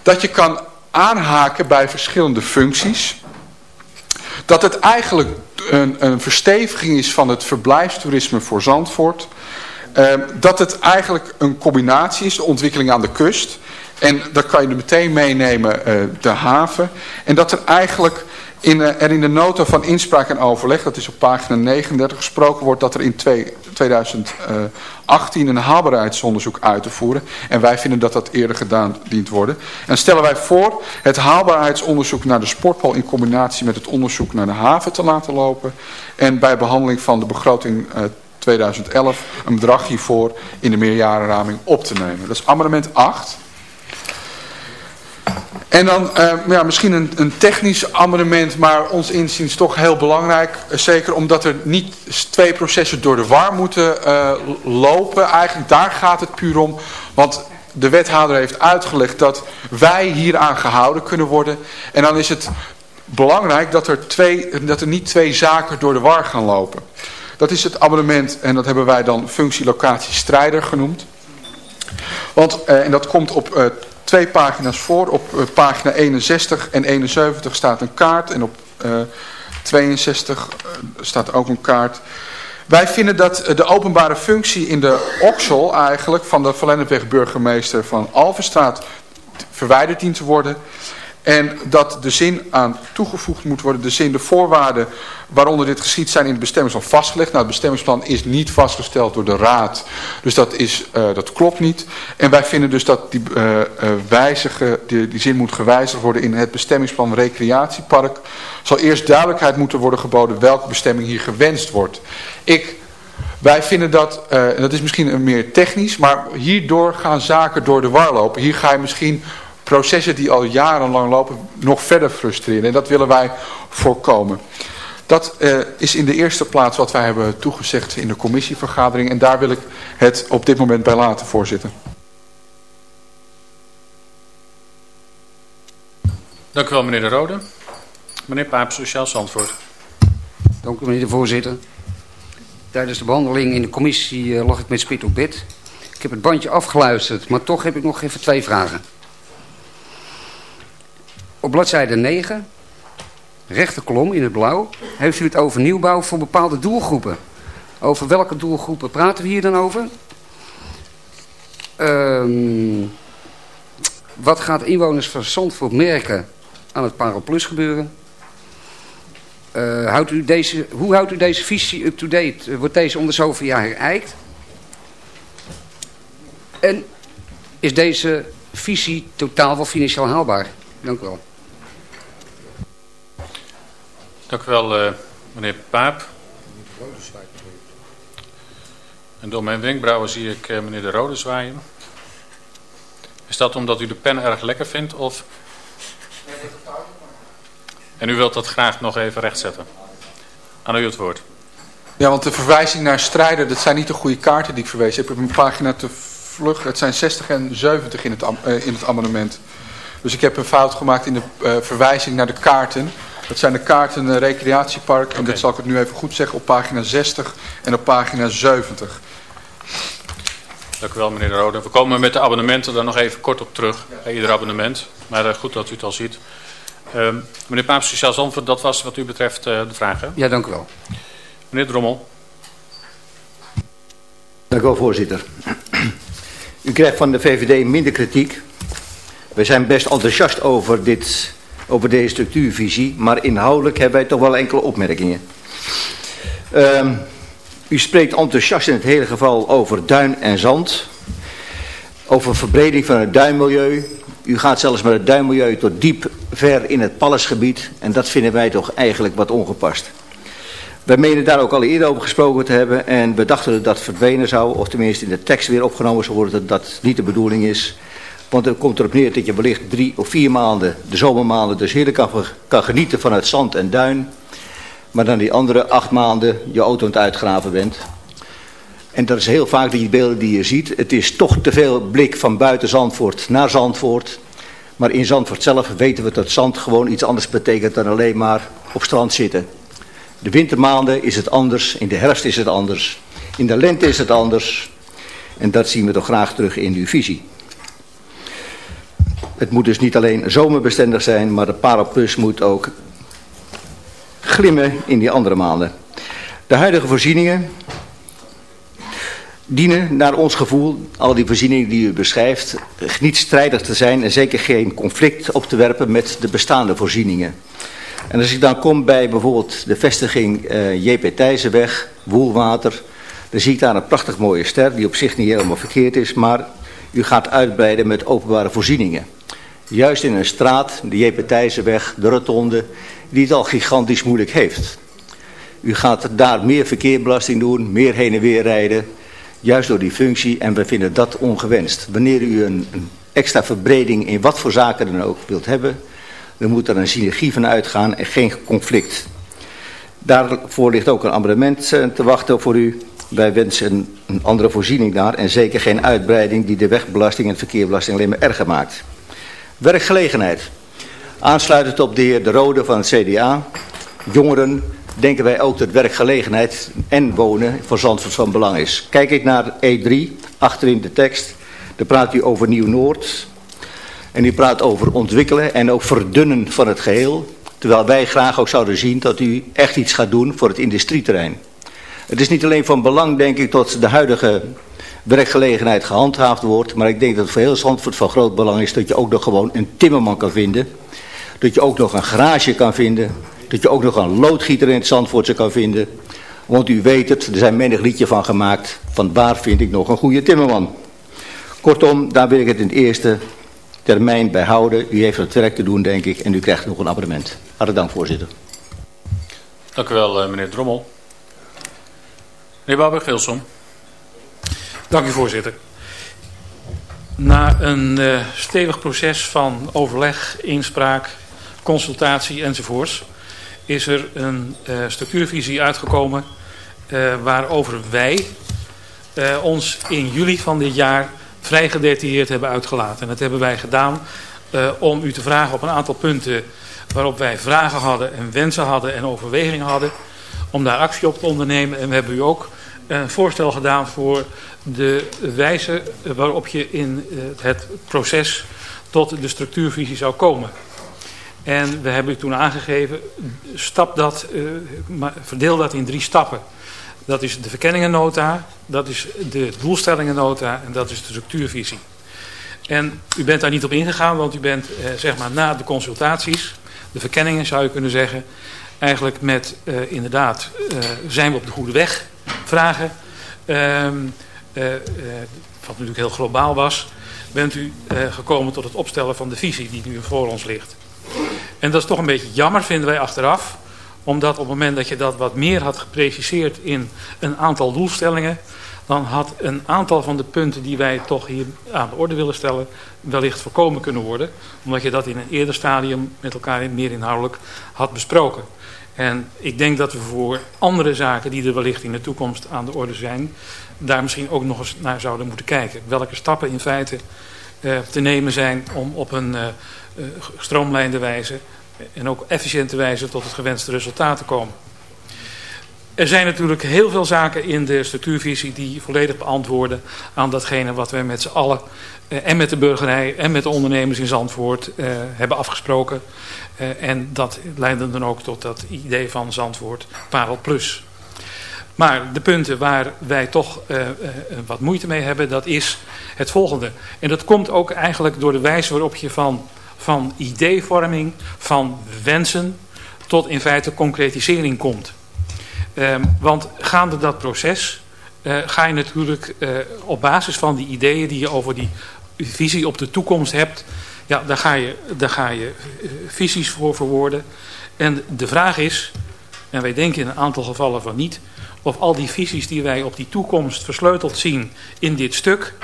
dat je kan aanhaken bij verschillende functies. Dat het eigenlijk een, een versteviging is van het verblijfstoerisme voor Zandvoort. Uh, dat het eigenlijk een combinatie is, de ontwikkeling aan de kust. En dat kan je er meteen meenemen, uh, de haven. En dat er eigenlijk in, uh, er in de nota van inspraak en overleg, dat is op pagina 39 gesproken wordt, dat er in twee, 2018 een haalbaarheidsonderzoek uit te voeren. En wij vinden dat dat eerder gedaan dient worden. En stellen wij voor het haalbaarheidsonderzoek naar de sportbal in combinatie met het onderzoek naar de haven te laten lopen. En bij behandeling van de begroting uh, 2011 een bedrag hiervoor in de meerjarenraming op te nemen. Dat is amendement 8. En dan uh, ja, misschien een, een technisch amendement, maar ons inziens toch heel belangrijk. Zeker omdat er niet twee processen door de war moeten uh, lopen. Eigenlijk daar gaat het puur om. Want de wethouder heeft uitgelegd dat wij hieraan gehouden kunnen worden. En dan is het belangrijk dat er, twee, dat er niet twee zaken door de war gaan lopen. Dat is het abonnement en dat hebben wij dan functie locatie strijder genoemd. Want, en dat komt op twee pagina's voor. Op uh, pagina 61 en 71 staat een kaart en op 62 staat ook een kaart. Wij vinden dat de openbare functie in de Oksel eigenlijk van de Verlennepweg burgemeester van Alverstraat verwijderd dient te worden. En dat de zin aan toegevoegd moet worden, de zin, de voorwaarden waaronder dit geschiet zijn in het bestemmingsplan vastgelegd. Nou, het bestemmingsplan is niet vastgesteld door de raad, dus dat, is, uh, dat klopt niet. En wij vinden dus dat die, uh, die, die zin moet gewijzigd worden in het bestemmingsplan recreatiepark. Zal eerst duidelijkheid moeten worden geboden welke bestemming hier gewenst wordt. Ik... Wij vinden dat, en dat is misschien meer technisch, maar hierdoor gaan zaken door de war lopen. Hier ga je misschien processen die al jarenlang lopen nog verder frustreren. En dat willen wij voorkomen. Dat uh, is in de eerste plaats wat wij hebben toegezegd in de commissievergadering. En daar wil ik het op dit moment bij laten, voorzitter. Dank u wel, meneer De Rode. Meneer Paap, Sociaal Zandvoort. Dank u, meneer de voorzitter. Tijdens de behandeling in de commissie uh, lag ik met spit op bed. Ik heb het bandje afgeluisterd, maar toch heb ik nog even twee vragen. Op bladzijde 9, rechterkolom in het blauw, heeft u het over nieuwbouw voor bepaalde doelgroepen. Over welke doelgroepen praten we hier dan over? Um, wat gaat inwoners van Zandvoort merken aan het Paraplus gebeuren? Uh, houdt u deze, hoe houdt u deze visie up-to-date? Wordt deze onder zoveel jaar herijkt? En is deze visie totaal wel financieel haalbaar? Dank u wel. Dank u wel, uh, meneer Paap. En door mijn wenkbrauwen zie ik uh, meneer De Rode zwaaien. Is dat omdat u de pen erg lekker vindt? Of... En u wilt dat graag nog even rechtzetten. Aan u het woord. Ja, want de verwijzing naar strijder, dat zijn niet de goede kaarten die ik verwezen heb. Ik heb een pagina te vlug. Het zijn 60 en 70 in het, uh, in het amendement. Dus ik heb een fout gemaakt in de verwijzing naar de kaarten. Dat zijn de kaarten uh, recreatiepark. En dat zal ik het nu even goed zeggen op pagina 60 en op pagina 70. Dank u wel, meneer de Rode. We komen met de abonnementen daar nog even kort op terug. Bij ieder abonnement. Maar uh, goed dat u het al ziet. Uh, meneer Paap, Sociaal Zandvoort, dat was wat u betreft uh, de vraag. Hè? Ja, dank u wel. Meneer Drommel. Dank u wel, voorzitter. U krijgt van de VVD minder kritiek. We zijn best enthousiast over, dit, over deze structuurvisie. Maar inhoudelijk hebben wij toch wel enkele opmerkingen. Um, u spreekt enthousiast in het hele geval over duin en zand. Over verbreding van het duinmilieu. U gaat zelfs met het duinmilieu tot diep ver in het Pallasgebied. En dat vinden wij toch eigenlijk wat ongepast. We menen daar ook al eerder over gesproken te hebben. En we dachten dat dat verdwenen zou. Of tenminste in de tekst weer opgenomen zou worden. Dat dat niet de bedoeling is. Want het komt erop neer dat je wellicht drie of vier maanden, de zomermaanden, dus heerlijk kan, kan genieten van het zand en duin maar dan die andere acht maanden je auto aan het uitgraven bent. En dat is heel vaak die beelden die je ziet. Het is toch te veel blik van buiten Zandvoort naar Zandvoort. Maar in Zandvoort zelf weten we dat zand gewoon iets anders betekent dan alleen maar op strand zitten. De wintermaanden is het anders, in de herfst is het anders, in de lente is het anders. En dat zien we toch graag terug in uw visie. Het moet dus niet alleen zomerbestendig zijn, maar de parapus moet ook glimmen in die andere maanden. De huidige voorzieningen dienen naar ons gevoel, al die voorzieningen die u beschrijft, niet strijdig te zijn en zeker geen conflict op te werpen met de bestaande voorzieningen. En als ik dan kom bij bijvoorbeeld de vestiging uh, JP Thijzenweg, Woelwater, dan zie ik daar een prachtig mooie ster die op zich niet helemaal verkeerd is, maar u gaat uitbreiden met openbare voorzieningen. Juist in een straat, de JP Thijzenweg, de Rotonde, die het al gigantisch moeilijk heeft. U gaat daar meer verkeerbelasting doen, meer heen en weer rijden, juist door die functie en we vinden dat ongewenst. Wanneer u een, een extra verbreding in wat voor zaken dan ook wilt hebben, dan moet er een synergie van uitgaan en geen conflict. Daarvoor ligt ook een amendement eh, te wachten voor u. Wij wensen een andere voorziening daar en zeker geen uitbreiding die de wegbelasting en de verkeerbelasting alleen maar erger maakt. Werkgelegenheid. Aansluitend op de heer De Rode van het CDA. Jongeren denken wij ook dat werkgelegenheid en wonen voor Zandvoort van belang is. Kijk ik naar E3, achterin de tekst. Daar praat u over Nieuw-Noord. En u praat over ontwikkelen en ook verdunnen van het geheel. Terwijl wij graag ook zouden zien dat u echt iets gaat doen voor het industrieterrein. Het is niet alleen van belang, denk ik, tot de huidige werkgelegenheid gehandhaafd wordt. Maar ik denk dat voor heel Zandvoort van groot belang is dat je ook nog gewoon een timmerman kan vinden dat je ook nog een garage kan vinden. Dat je ook nog een loodgieter in het Zandvoortse kan vinden. Want u weet het, er zijn menig liedje van gemaakt. Van waar vind ik nog een goede timmerman. Kortom, daar wil ik het in eerste termijn bij houden. U heeft het werk te doen, denk ik. En u krijgt nog een abonnement. Hartelijk dank, voorzitter. Dank u wel, eh, meneer Drommel. Meneer Babber-Gilsom. Dank u, voorzitter. Na een uh, stevig proces van overleg, inspraak, consultatie enzovoorts... is er een uh, structuurvisie uitgekomen uh, waarover wij ons in juli van dit jaar vrij gedetailleerd hebben uitgelaten. En dat hebben wij gedaan om u te vragen op een aantal punten waarop wij vragen hadden en wensen hadden en overwegingen hadden... om daar actie op te ondernemen. En we hebben u ook een voorstel gedaan voor de wijze waarop je in het proces tot de structuurvisie zou komen. En we hebben toen aangegeven, stap dat, verdeel dat in drie stappen. Dat is de verkenningennota, dat is de doelstellingennota en dat is de structuurvisie. En u bent daar niet op ingegaan, want u bent eh, zeg maar na de consultaties, de verkenningen zou je kunnen zeggen, eigenlijk met eh, inderdaad zijn we op de goede weg vragen, ehm, wat natuurlijk heel globaal was, bent u gekomen tot het opstellen van de visie die nu voor ons ligt. En dat is toch een beetje jammer, vinden wij achteraf, omdat op het moment dat je dat wat meer had gepreciseerd in een aantal doelstellingen, dan had een aantal van de punten die wij toch hier aan de orde willen stellen, wellicht voorkomen kunnen worden. Omdat je dat in een eerder stadium met elkaar meer inhoudelijk had besproken. En ik denk dat we voor andere zaken die er wellicht in de toekomst aan de orde zijn, daar misschien ook nog eens naar zouden moeten kijken. Welke stappen in feite eh, te nemen zijn om op een uh, gestroomlijnde wijze en ook efficiënte wijze tot het gewenste resultaat te komen. Er zijn natuurlijk heel veel zaken in de structuurvisie die volledig beantwoorden aan datgene wat wij met z'n allen en met de burgerij en met de ondernemers in Zandvoort eh, hebben afgesproken. Eh, en dat leidde dan ook tot dat idee van Zandvoort Parel Plus. Maar de punten waar wij toch uh, uh, wat moeite mee hebben, dat is het volgende. En dat komt ook eigenlijk door de wijze waarop je van, van ideevorming, van wensen, tot in feite concretisering komt. Um, want gaande dat proces ga je natuurlijk op basis van die ideeën die je over die visie op de toekomst hebt, ja, daar ga je, daar ga je uh, visies voor verwoorden. En de vraag is, en wij denken in een aantal gevallen van niet, of al die visies die wij op die toekomst versleuteld zien in dit stuk,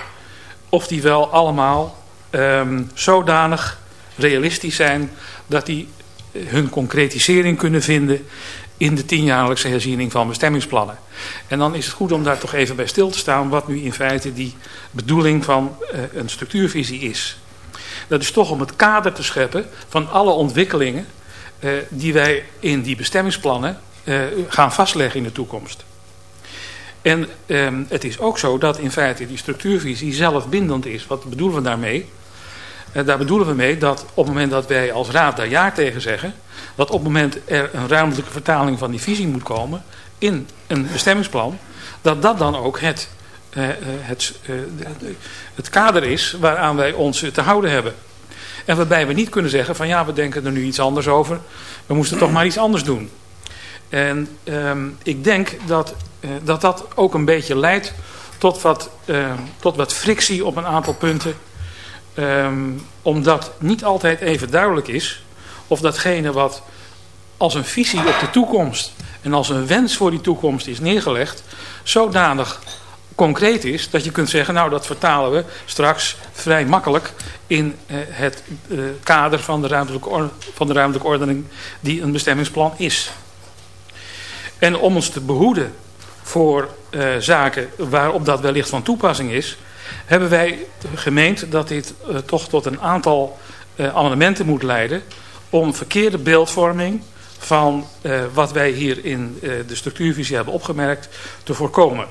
of die wel allemaal um, zodanig realistisch zijn dat die hun concretisering kunnen vinden in de tienjaarlijkse herziening van bestemmingsplannen. En dan is het goed om daar toch even bij stil te staan wat nu in feite die bedoeling van uh, een structuurvisie is. Dat is toch om het kader te scheppen van alle ontwikkelingen uh, die wij in die bestemmingsplannen uh, gaan vastleggen in de toekomst. En um, het is ook zo dat in feite die structuurvisie zelf bindend is. Wat bedoelen we daarmee? Uh, daar bedoelen we mee dat op het moment dat wij als raad daar ja tegen zeggen dat op het moment er een ruimtelijke vertaling van die visie moet komen in een bestemmingsplan, dat dat dan ook het, uh, het, uh, het kader is waaraan wij ons te houden hebben. En waarbij we niet kunnen zeggen van ja, we denken er nu iets anders over. We moesten toch maar iets anders doen. En um, ik denk dat, uh, dat dat ook een beetje leidt tot wat, uh, tot wat frictie op een aantal punten. Um, omdat niet altijd even duidelijk is of datgene wat als een visie op de toekomst en als een wens voor die toekomst is neergelegd, zodanig concreet is dat je kunt zeggen, nou dat vertalen we straks vrij makkelijk in uh, het uh, kader van de, ruimtelijke van de ruimtelijke ordening die een bestemmingsplan is. En om ons te behoeden voor uh, zaken waarop dat wellicht van toepassing is, hebben wij gemeend dat dit toch tot een aantal amendementen moet leiden om verkeerde beeldvorming van uh, wat wij hier in de structuurvisie hebben opgemerkt te voorkomen.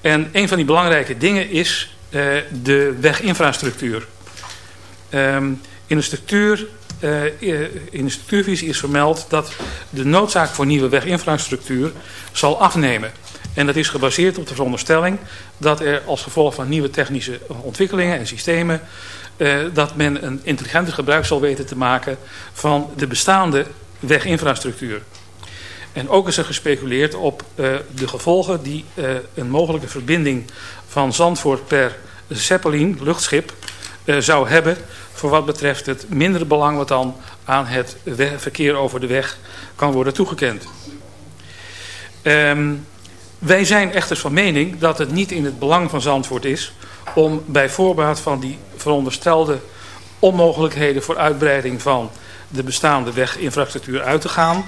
En een van die belangrijke dingen is de weginfrastructuur. Um, in, de structuur, in de structuurvisie is vermeld dat de noodzaak voor nieuwe weginfrastructuur zal afnemen. En dat is gebaseerd op de veronderstelling dat er als gevolg van nieuwe technische ontwikkelingen en systemen uh, dat men een intelligenter gebruik zal weten te maken van de bestaande weginfrastructuur. En ook is er gespeculeerd op uh, de gevolgen die uh, een mogelijke verbinding van Zandvoort per Zeppelin, luchtschip, zou hebben voor wat betreft het mindere belang wat dan aan het verkeer over de weg kan worden toegekend. Um, wij zijn echter van mening dat het niet in het belang van Zandvoort is om bij voorbaat van die veronderstelde onmogelijkheden voor uitbreiding van de bestaande weginfrastructuur uit te gaan.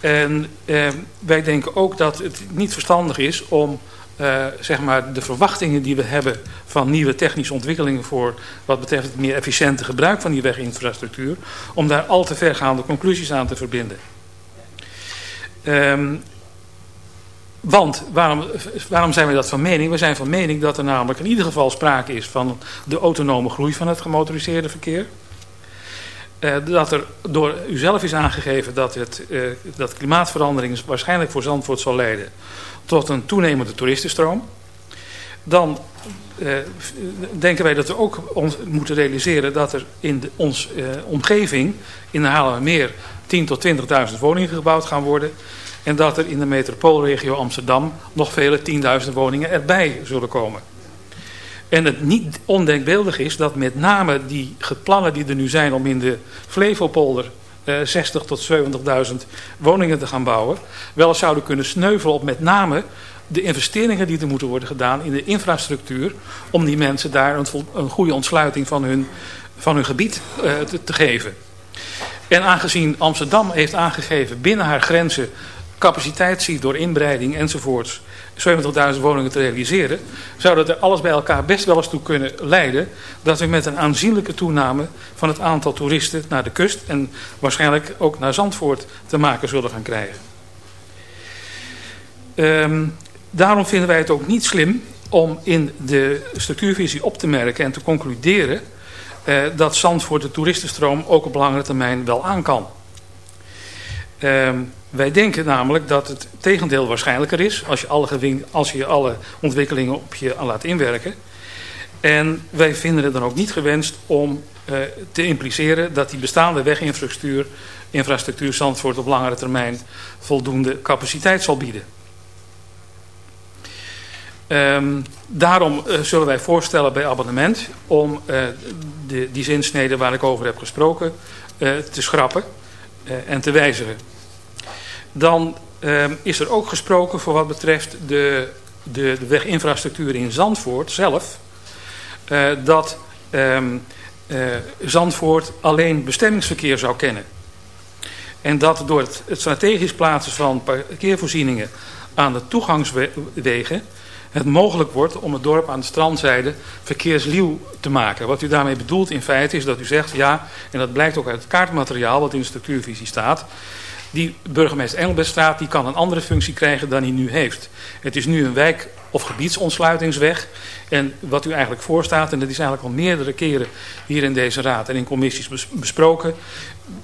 En eh, wij denken ook dat het niet verstandig is om uh, zeg maar de verwachtingen die we hebben van nieuwe technische ontwikkelingen voor wat betreft het meer efficiënte gebruik van die weginfrastructuur, om daar al te vergaande conclusies aan te verbinden. Um, want waarom, waarom zijn we dat van mening? We zijn van mening dat er namelijk in ieder geval sprake is van de autonome groei van het gemotoriseerde verkeer. Uh, dat er door u zelf is aangegeven dat, het, uh, dat klimaatverandering waarschijnlijk voor Zandvoort zal leiden tot een toenemende toeristenstroom. Dan uh, denken wij dat we ook ons moeten realiseren dat er in de, ons omgeving in de meer 10.000 tot 20.000 woningen gebouwd gaan worden. En dat er in de metropoolregio Amsterdam nog vele 10.000 woningen erbij zullen komen. En het niet ondenkbeeldig is dat met name die plannen die er nu zijn om in de Flevopolder eh, 60 tot 70.000 woningen te gaan bouwen, wel eens zouden kunnen sneuvelen op met name de investeringen die er moeten worden gedaan in de infrastructuur om die mensen daar een, goede ontsluiting van hun, van hun gebied te, te geven. En aangezien Amsterdam heeft aangegeven binnen haar grenzen capaciteit ziet door inbreiding enzovoorts 70.000 woningen te realiseren, zou dat er alles bij elkaar best wel eens toe kunnen leiden dat we met een aanzienlijke toename van het aantal toeristen naar de kust en waarschijnlijk ook naar Zandvoort te maken zullen gaan krijgen. Um, daarom vinden wij het ook niet slim om in de structuurvisie op te merken en te concluderen uh, dat Zandvoort de toeristenstroom ook op langere termijn wel aan kan. Um, wij denken namelijk dat het tegendeel waarschijnlijker is als je alle, als je alle ontwikkelingen op je laat inwerken. En wij vinden het dan ook niet gewenst om uh, te impliceren dat die bestaande weginfrastructuur infrastructuur Zandvoort op langere termijn voldoende capaciteit zal bieden. Um, daarom uh, zullen wij voorstellen bij abonnement om uh, de, die zinsnede waar ik over heb gesproken te schrappen en te wijzigen. Dan uh, is er ook gesproken voor wat betreft de, de, de weginfrastructuur in Zandvoort zelf. Uh, dat um, uh, Zandvoort alleen bestemmingsverkeer zou kennen. En dat door het, het strategisch plaatsen van parkeervoorzieningen aan de toegangswegen het mogelijk wordt om het dorp aan de strandzijde verkeerslieuw te maken. Wat u daarmee bedoelt in feite is dat u zegt, ja, en dat blijkt ook uit het kaartmateriaal wat in de structuurvisie staat, die burgemeester Engelbertstraat die kan een andere functie krijgen dan hij nu heeft. Het is nu een wijk- of gebiedsontsluitingsweg. En wat u eigenlijk voorstaat, en dat is eigenlijk al meerdere keren hier in deze raad en in commissies besproken,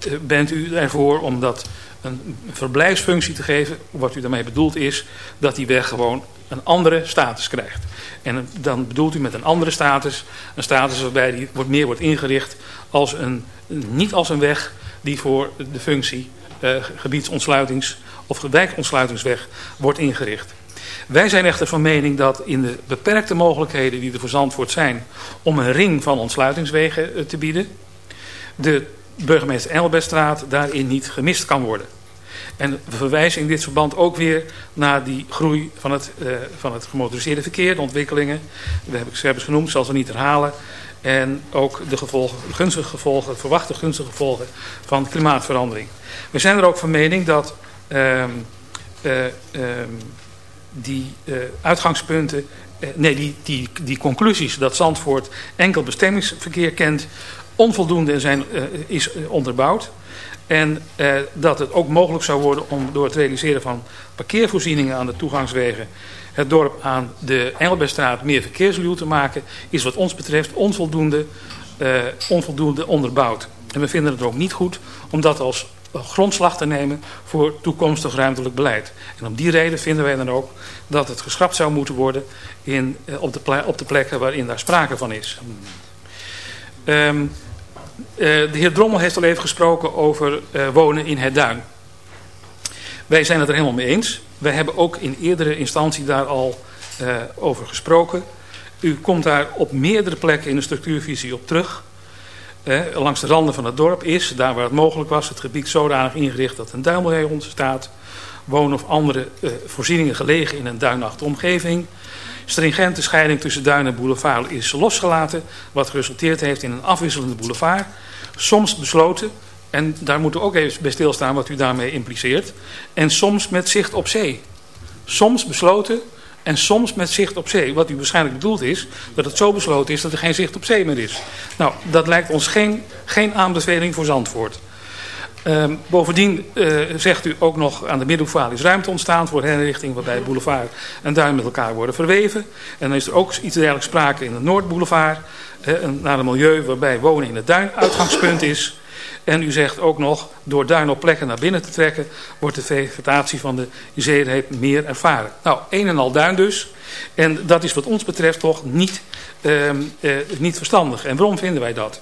eh, bent u ervoor om dat een verblijfsfunctie te geven. Wat u daarmee bedoelt is dat die weg gewoon een andere status krijgt. En dan bedoelt u met een andere status, een status waarbij die meer wordt ingericht als een, niet als een weg die voor de functie gebiedsontsluitings- of wijkontsluitingsweg wordt ingericht. Wij zijn echter van mening dat in de beperkte mogelijkheden die er voor Zandvoort zijn om een ring van ontsluitingswegen uh, te bieden, de burgemeester Engelbertstraat daarin niet gemist kan worden. En we verwijzen in dit verband ook weer naar die groei van het, uh, van het gemotoriseerde verkeer, de ontwikkelingen. We hebben het genoemd, zal ze niet herhalen. En ook de, gevolgen, gunstige gevolgen, verwachte gunstige gevolgen van klimaatverandering. We zijn er ook van mening dat um, uh, um, die uh, uitgangspunten, uh, nee, die, die, die conclusies dat Zandvoort enkel bestemmingsverkeer kent, onvoldoende zijn, is onderbouwd. En dat het ook mogelijk zou worden om door het realiseren van parkeervoorzieningen aan de toegangswegen het dorp aan de Engelbertstraat meer verkeersluw te maken, is wat ons betreft onvoldoende, onvoldoende onderbouwd. En we vinden het ook niet goed om dat als grondslag te nemen voor toekomstig ruimtelijk beleid. En om die reden vinden wij dan ook dat het geschrapt zou moeten worden in, uh, op, de op de plekken waarin daar sprake van is. Um, uh, de heer Drommel heeft al even gesproken over wonen in het duin. Wij zijn het er helemaal mee eens. Wij hebben ook in eerdere instantie daar al over gesproken. U komt daar op meerdere plekken in de structuurvisie op terug eh, langs de randen van het dorp is, daar waar het mogelijk was, het gebied zodanig ingericht dat een duimelhei ontstaat. Wonen of andere eh, voorzieningen gelegen in een duinachtige omgeving. Stringente scheiding tussen duin en boulevard is losgelaten, wat geresulteerd heeft in een afwisselende boulevard. Soms besloten, en daar moeten we ook even bij stilstaan wat u daarmee impliceert. En soms met zicht op zee. Soms besloten, en soms met zicht op zee. Wat u waarschijnlijk bedoelt is dat het zo besloten is dat er geen zicht op zee meer is. Nou, dat lijkt ons geen, geen aanbeveling voor Zandvoort. Ehm, bovendien uh, zegt u ook nog aan de Middelvaart is ruimte ontstaan voor herinrichting waarbij boulevard en duin met elkaar worden verweven. En dan is er ook iets dergelijks sprake in de Noordboulevard uh, naar een milieu waarbij wonen in het duin uitgangspunt is. En u zegt ook nog, door duin op plekken naar binnen te trekken, wordt de vegetatie van de zeereep meer ervaren. Nou, een en al duin dus. En dat is wat ons betreft toch niet, uh, uh, niet verstandig. En waarom vinden wij dat?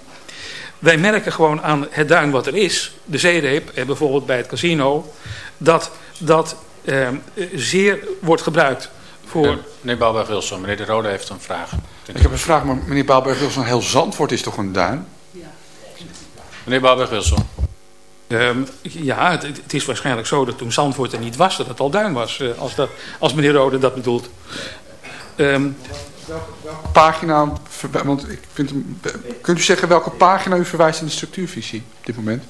Wij merken gewoon aan het duin wat er is, de zeereep, en bijvoorbeeld bij het casino, dat dat uh, zeer wordt gebruikt voor... Meneer Bouwberg-Wilson, meneer De Rode heeft een vraag. Ik heb een vraag, maar meneer Bouwberg-Wilson, heel Zandvoort is toch een duin? Meneer Bouwberg-Wilson. Um, ja, het, het, is waarschijnlijk zo dat toen Zandvoort er niet was, dat het al duin was, uh, als, dat, als meneer Rode dat bedoelt. Um, welke, welke pagina, want ik vind hem, kunt u zeggen welke pagina u verwijst in de structuurvisie op dit moment?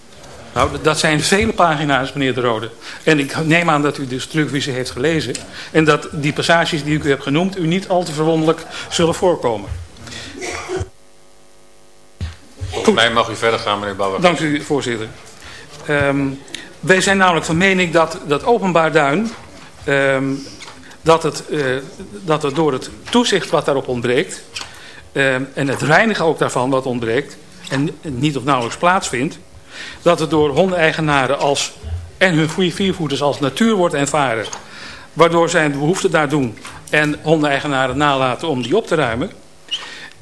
Nou, dat zijn vele pagina's, meneer De Rode. En ik neem aan dat u de structuurvisie heeft gelezen. En dat die passages die ik u heb genoemd, u niet al te verwonderlijk zullen voorkomen. Volgens mij mag u verder gaan, meneer Bouwer. Dank u, voorzitter. Um, wij zijn namelijk van mening dat, dat openbaar duin... Um, dat het, uh, dat het door het toezicht wat daarop ontbreekt... Uh, en het reinigen ook daarvan wat ontbreekt... en niet of nauwelijks plaatsvindt... dat het door hondeneigenaren als, en hun viervoeters als natuur wordt ervaren... waardoor zij de behoefte daar doen... en hondeneigenaren nalaten om die op te ruimen...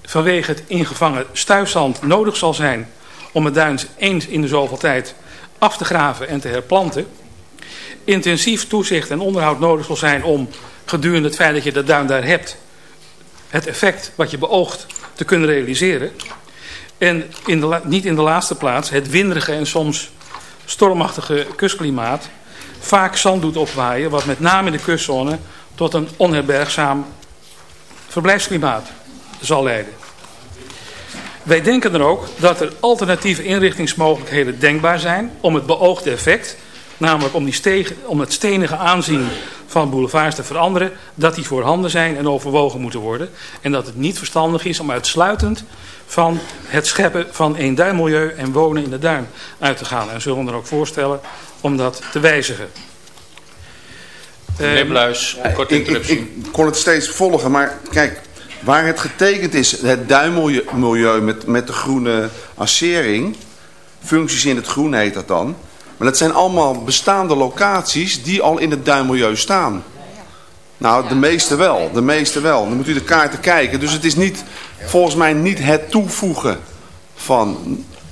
vanwege het ingevangen stuifzand nodig zal zijn... om het duin eens in de zoveel tijd af te graven en te herplanten... intensief toezicht en onderhoud nodig zal zijn om gedurende het feit dat je de duin daar hebt, het effect wat je beoogt te kunnen realiseren. En in de, niet in de laatste plaats het winderige en soms stormachtige kustklimaat vaak zand doet opwaaien, wat met name in de kustzone tot een onherbergzaam verblijfsklimaat zal leiden. Wij denken er ook dat er alternatieve inrichtingsmogelijkheden denkbaar zijn om het beoogde effect, namelijk om, die stegen, om het stenige aanzien van boulevards te veranderen, dat die voorhanden zijn en overwogen moeten worden. En dat het niet verstandig is om uitsluitend van het scheppen van een duinmilieu en wonen in de duin uit te gaan. En zullen er ook voorstellen om dat te wijzigen. Meneer Bluis, kort ik, ik, ik kon het steeds volgen, maar kijk, waar het getekend is, het duinmilieu met, met de groene assering, functies in het groen heet dat dan... Maar dat zijn allemaal bestaande locaties die al in het duinmilieu staan. Nou, de meeste wel. De meeste wel. Dan moet u de kaarten kijken. Dus het is niet, volgens mij niet het toevoegen van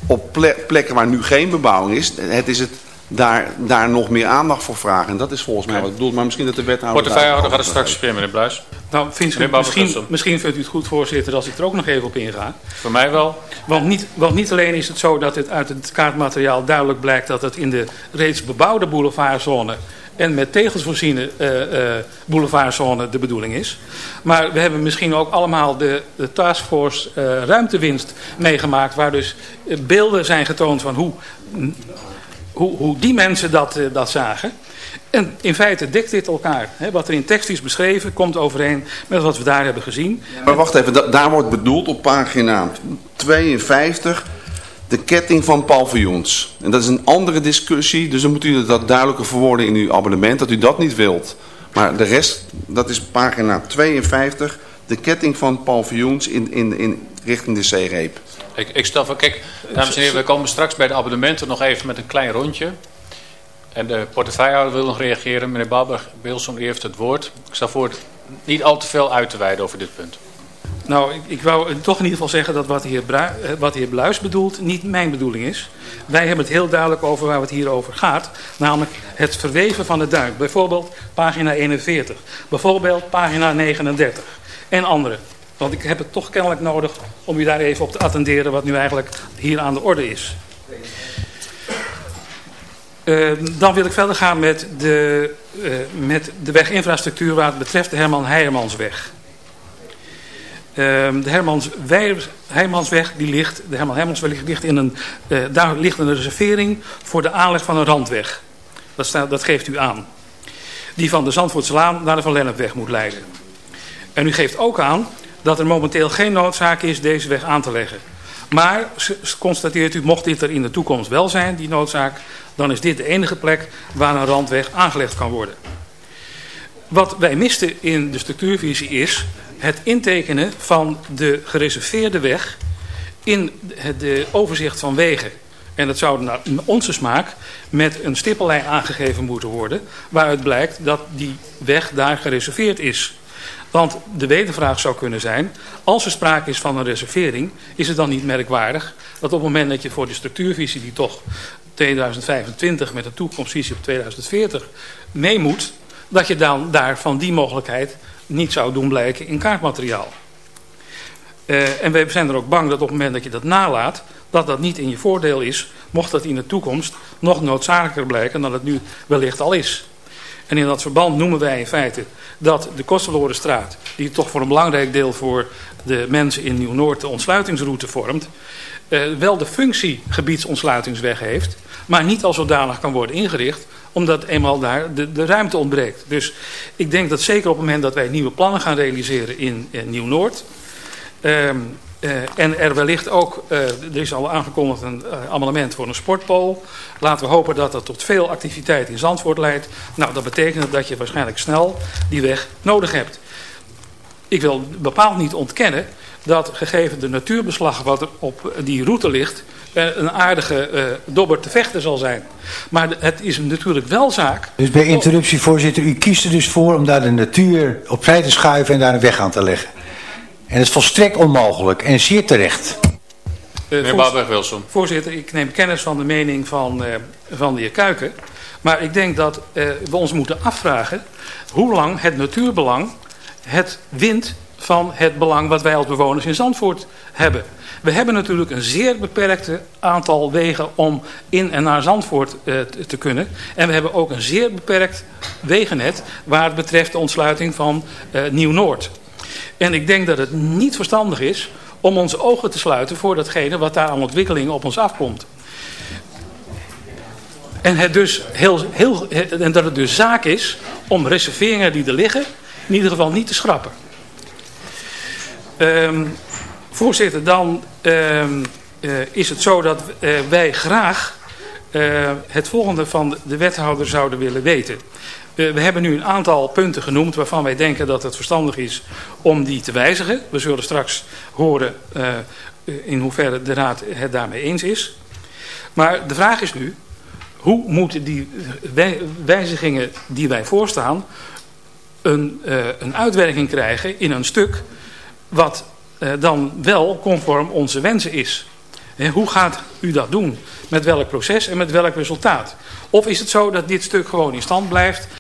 op plekken waar nu geen bebouwing is. Het is het daar, daar nog meer aandacht voor vragen. En dat is volgens mij wat ik bedoel. Maar misschien dat de wethouder... Portefeuillehouder gaat er straks spreken, meneer Bluis. Nou, vindt u, misschien, misschien vindt u het goed, voorzitter, als ik er ook nog even op inga. Voor mij wel. Want niet, want niet alleen is het zo dat het uit het kaartmateriaal duidelijk blijkt... dat het in de reeds bebouwde boulevardzone en met tegels voorziene uh, uh, boulevardzone de bedoeling is. Maar we hebben misschien ook allemaal de, de taskforce uh, ruimtewinst meegemaakt... waar dus beelden zijn getoond van hoe hoe, hoe die mensen dat, uh, dat zagen. En in feite dekt dit elkaar. Hè? Wat er in tekst is beschreven komt overeen met wat we daar hebben gezien. Maar wacht even, da daar wordt bedoeld op pagina 52 de ketting van paviljoens. En dat is een andere discussie, dus dan moet u dat duidelijker verwoorden in uw abonnement, dat u dat niet wilt. Maar de rest, dat is pagina 52, de ketting van paviljoens in, in, in, richting de zeereep. Ik, ik stel van, kijk, dames en heren, we komen straks bij de abonnementen nog even met een klein rondje. En de portefeuillehouder wil nog reageren. Meneer Babber, Bilson, u heeft het woord. Ik stel voor niet al te veel uit te wijden over dit punt. Nou, ik, ik wou toch in ieder geval zeggen dat wat de, heer Bra wat de heer Bluis bedoelt niet mijn bedoeling is. Wij hebben het heel duidelijk over waar het hier over gaat. Namelijk het verweven van de duik. Bijvoorbeeld pagina 41. Bijvoorbeeld pagina 39. En andere. Want ik heb het toch kennelijk nodig om u daar even op te attenderen wat nu eigenlijk hier aan de orde is. Uh, dan wil ik verder gaan met de, uh, met de weginfrastructuur waar het betreft de Herman Heijermansweg. Uh, de Hermans Heijermansweg die ligt, de Herman Heijermansweg ligt in een, uh, daar ligt een reservering voor de aanleg van een randweg. Dat, staat, dat geeft u aan. Die van de Zandvoortselaan naar de Van Lennepweg moet leiden. En u geeft ook aan dat er momenteel geen noodzaak is deze weg aan te leggen. Maar constateert u, mocht dit er in de toekomst wel zijn, die noodzaak, dan is dit de enige plek waar een randweg aangelegd kan worden. Wat wij misten in de structuurvisie is het intekenen van de gereserveerde weg in de overzicht van wegen. En dat zou naar onze smaak met een stippellijn aangegeven moeten worden... waaruit blijkt dat die weg daar gereserveerd is. Want de wedervraag zou kunnen zijn... als er sprake is van een reservering... is het dan niet merkwaardig dat op het moment dat je voor de structuurvisie... die toch 2025 met een toekomstvisie op 2040 mee moet... dat je dan daar van die mogelijkheid niet zou doen blijken in kaartmateriaal. Uh, en we zijn er ook bang dat op het moment dat je dat nalaat... dat dat niet in je voordeel is... mocht dat in de toekomst nog noodzakelijker blijken dan het nu wellicht al is. En in dat verband noemen wij in feite dat de Kostelorenstraat... die toch voor een belangrijk deel voor de mensen in Nieuw-Noord de ontsluitingsroute vormt... Uh, wel de functie gebiedsontsluitingsweg heeft... maar niet als zodanig kan worden ingericht omdat eenmaal daar de, de ruimte ontbreekt. Dus ik denk dat zeker op het moment dat wij nieuwe plannen gaan realiseren in, in Nieuw-Noord... Um, uh, en er wellicht ook, uh, er is al aangekondigd een uh, amendement voor een sportpool. Laten we hopen dat dat tot veel activiteit in Zandvoort leidt. Nou, dat betekent dat je waarschijnlijk snel die weg nodig hebt. Ik wil bepaald niet ontkennen dat gegeven de natuurbeslag wat er op die route ligt... een aardige dobber te vechten zal zijn. Maar het is natuurlijk wel zaak... Dus bij interruptie, voorzitter, u kiest er dus voor om daar de natuur opzij te schuiven en daar een weg aan te leggen. En dat is volstrekt onmogelijk en zeer terecht. Uh, Meneer Wilson. Voorzitter, ik neem kennis van de mening van, uh, van de heer Kuiken. Maar ik denk dat uh, we ons moeten afvragen hoe lang het natuurbelang het wint van het belang wat wij als bewoners in Zandvoort hebben. We hebben natuurlijk een zeer beperkt aantal wegen om in en naar Zandvoort te kunnen. En we hebben ook een zeer beperkt wegennet waar het betreft de ontsluiting van Nieuw-Noord. En ik denk dat het niet verstandig is om onze ogen te sluiten voor datgene wat daar aan ontwikkeling op ons afkomt. En, het dus heel, heel, en dat het dus zaak is om reserveringen die er liggen in ieder geval niet te schrappen. Um, voorzitter, dan um, uh, is het zo dat uh, wij graag uh, het volgende van de wethouder zouden willen weten. Uh, we hebben nu een aantal punten genoemd waarvan wij denken dat het verstandig is om die te wijzigen. We zullen straks horen uh, in hoeverre de Raad het daarmee eens is. Maar de vraag is nu, hoe moeten die wijzigingen die wij voorstaan een, uh, een uitwerking krijgen in een stuk wat dan wel conform onze wensen is? Hoe gaat u dat doen? Met welk proces en met welk resultaat? Of is het zo dat dit stuk gewoon in stand blijft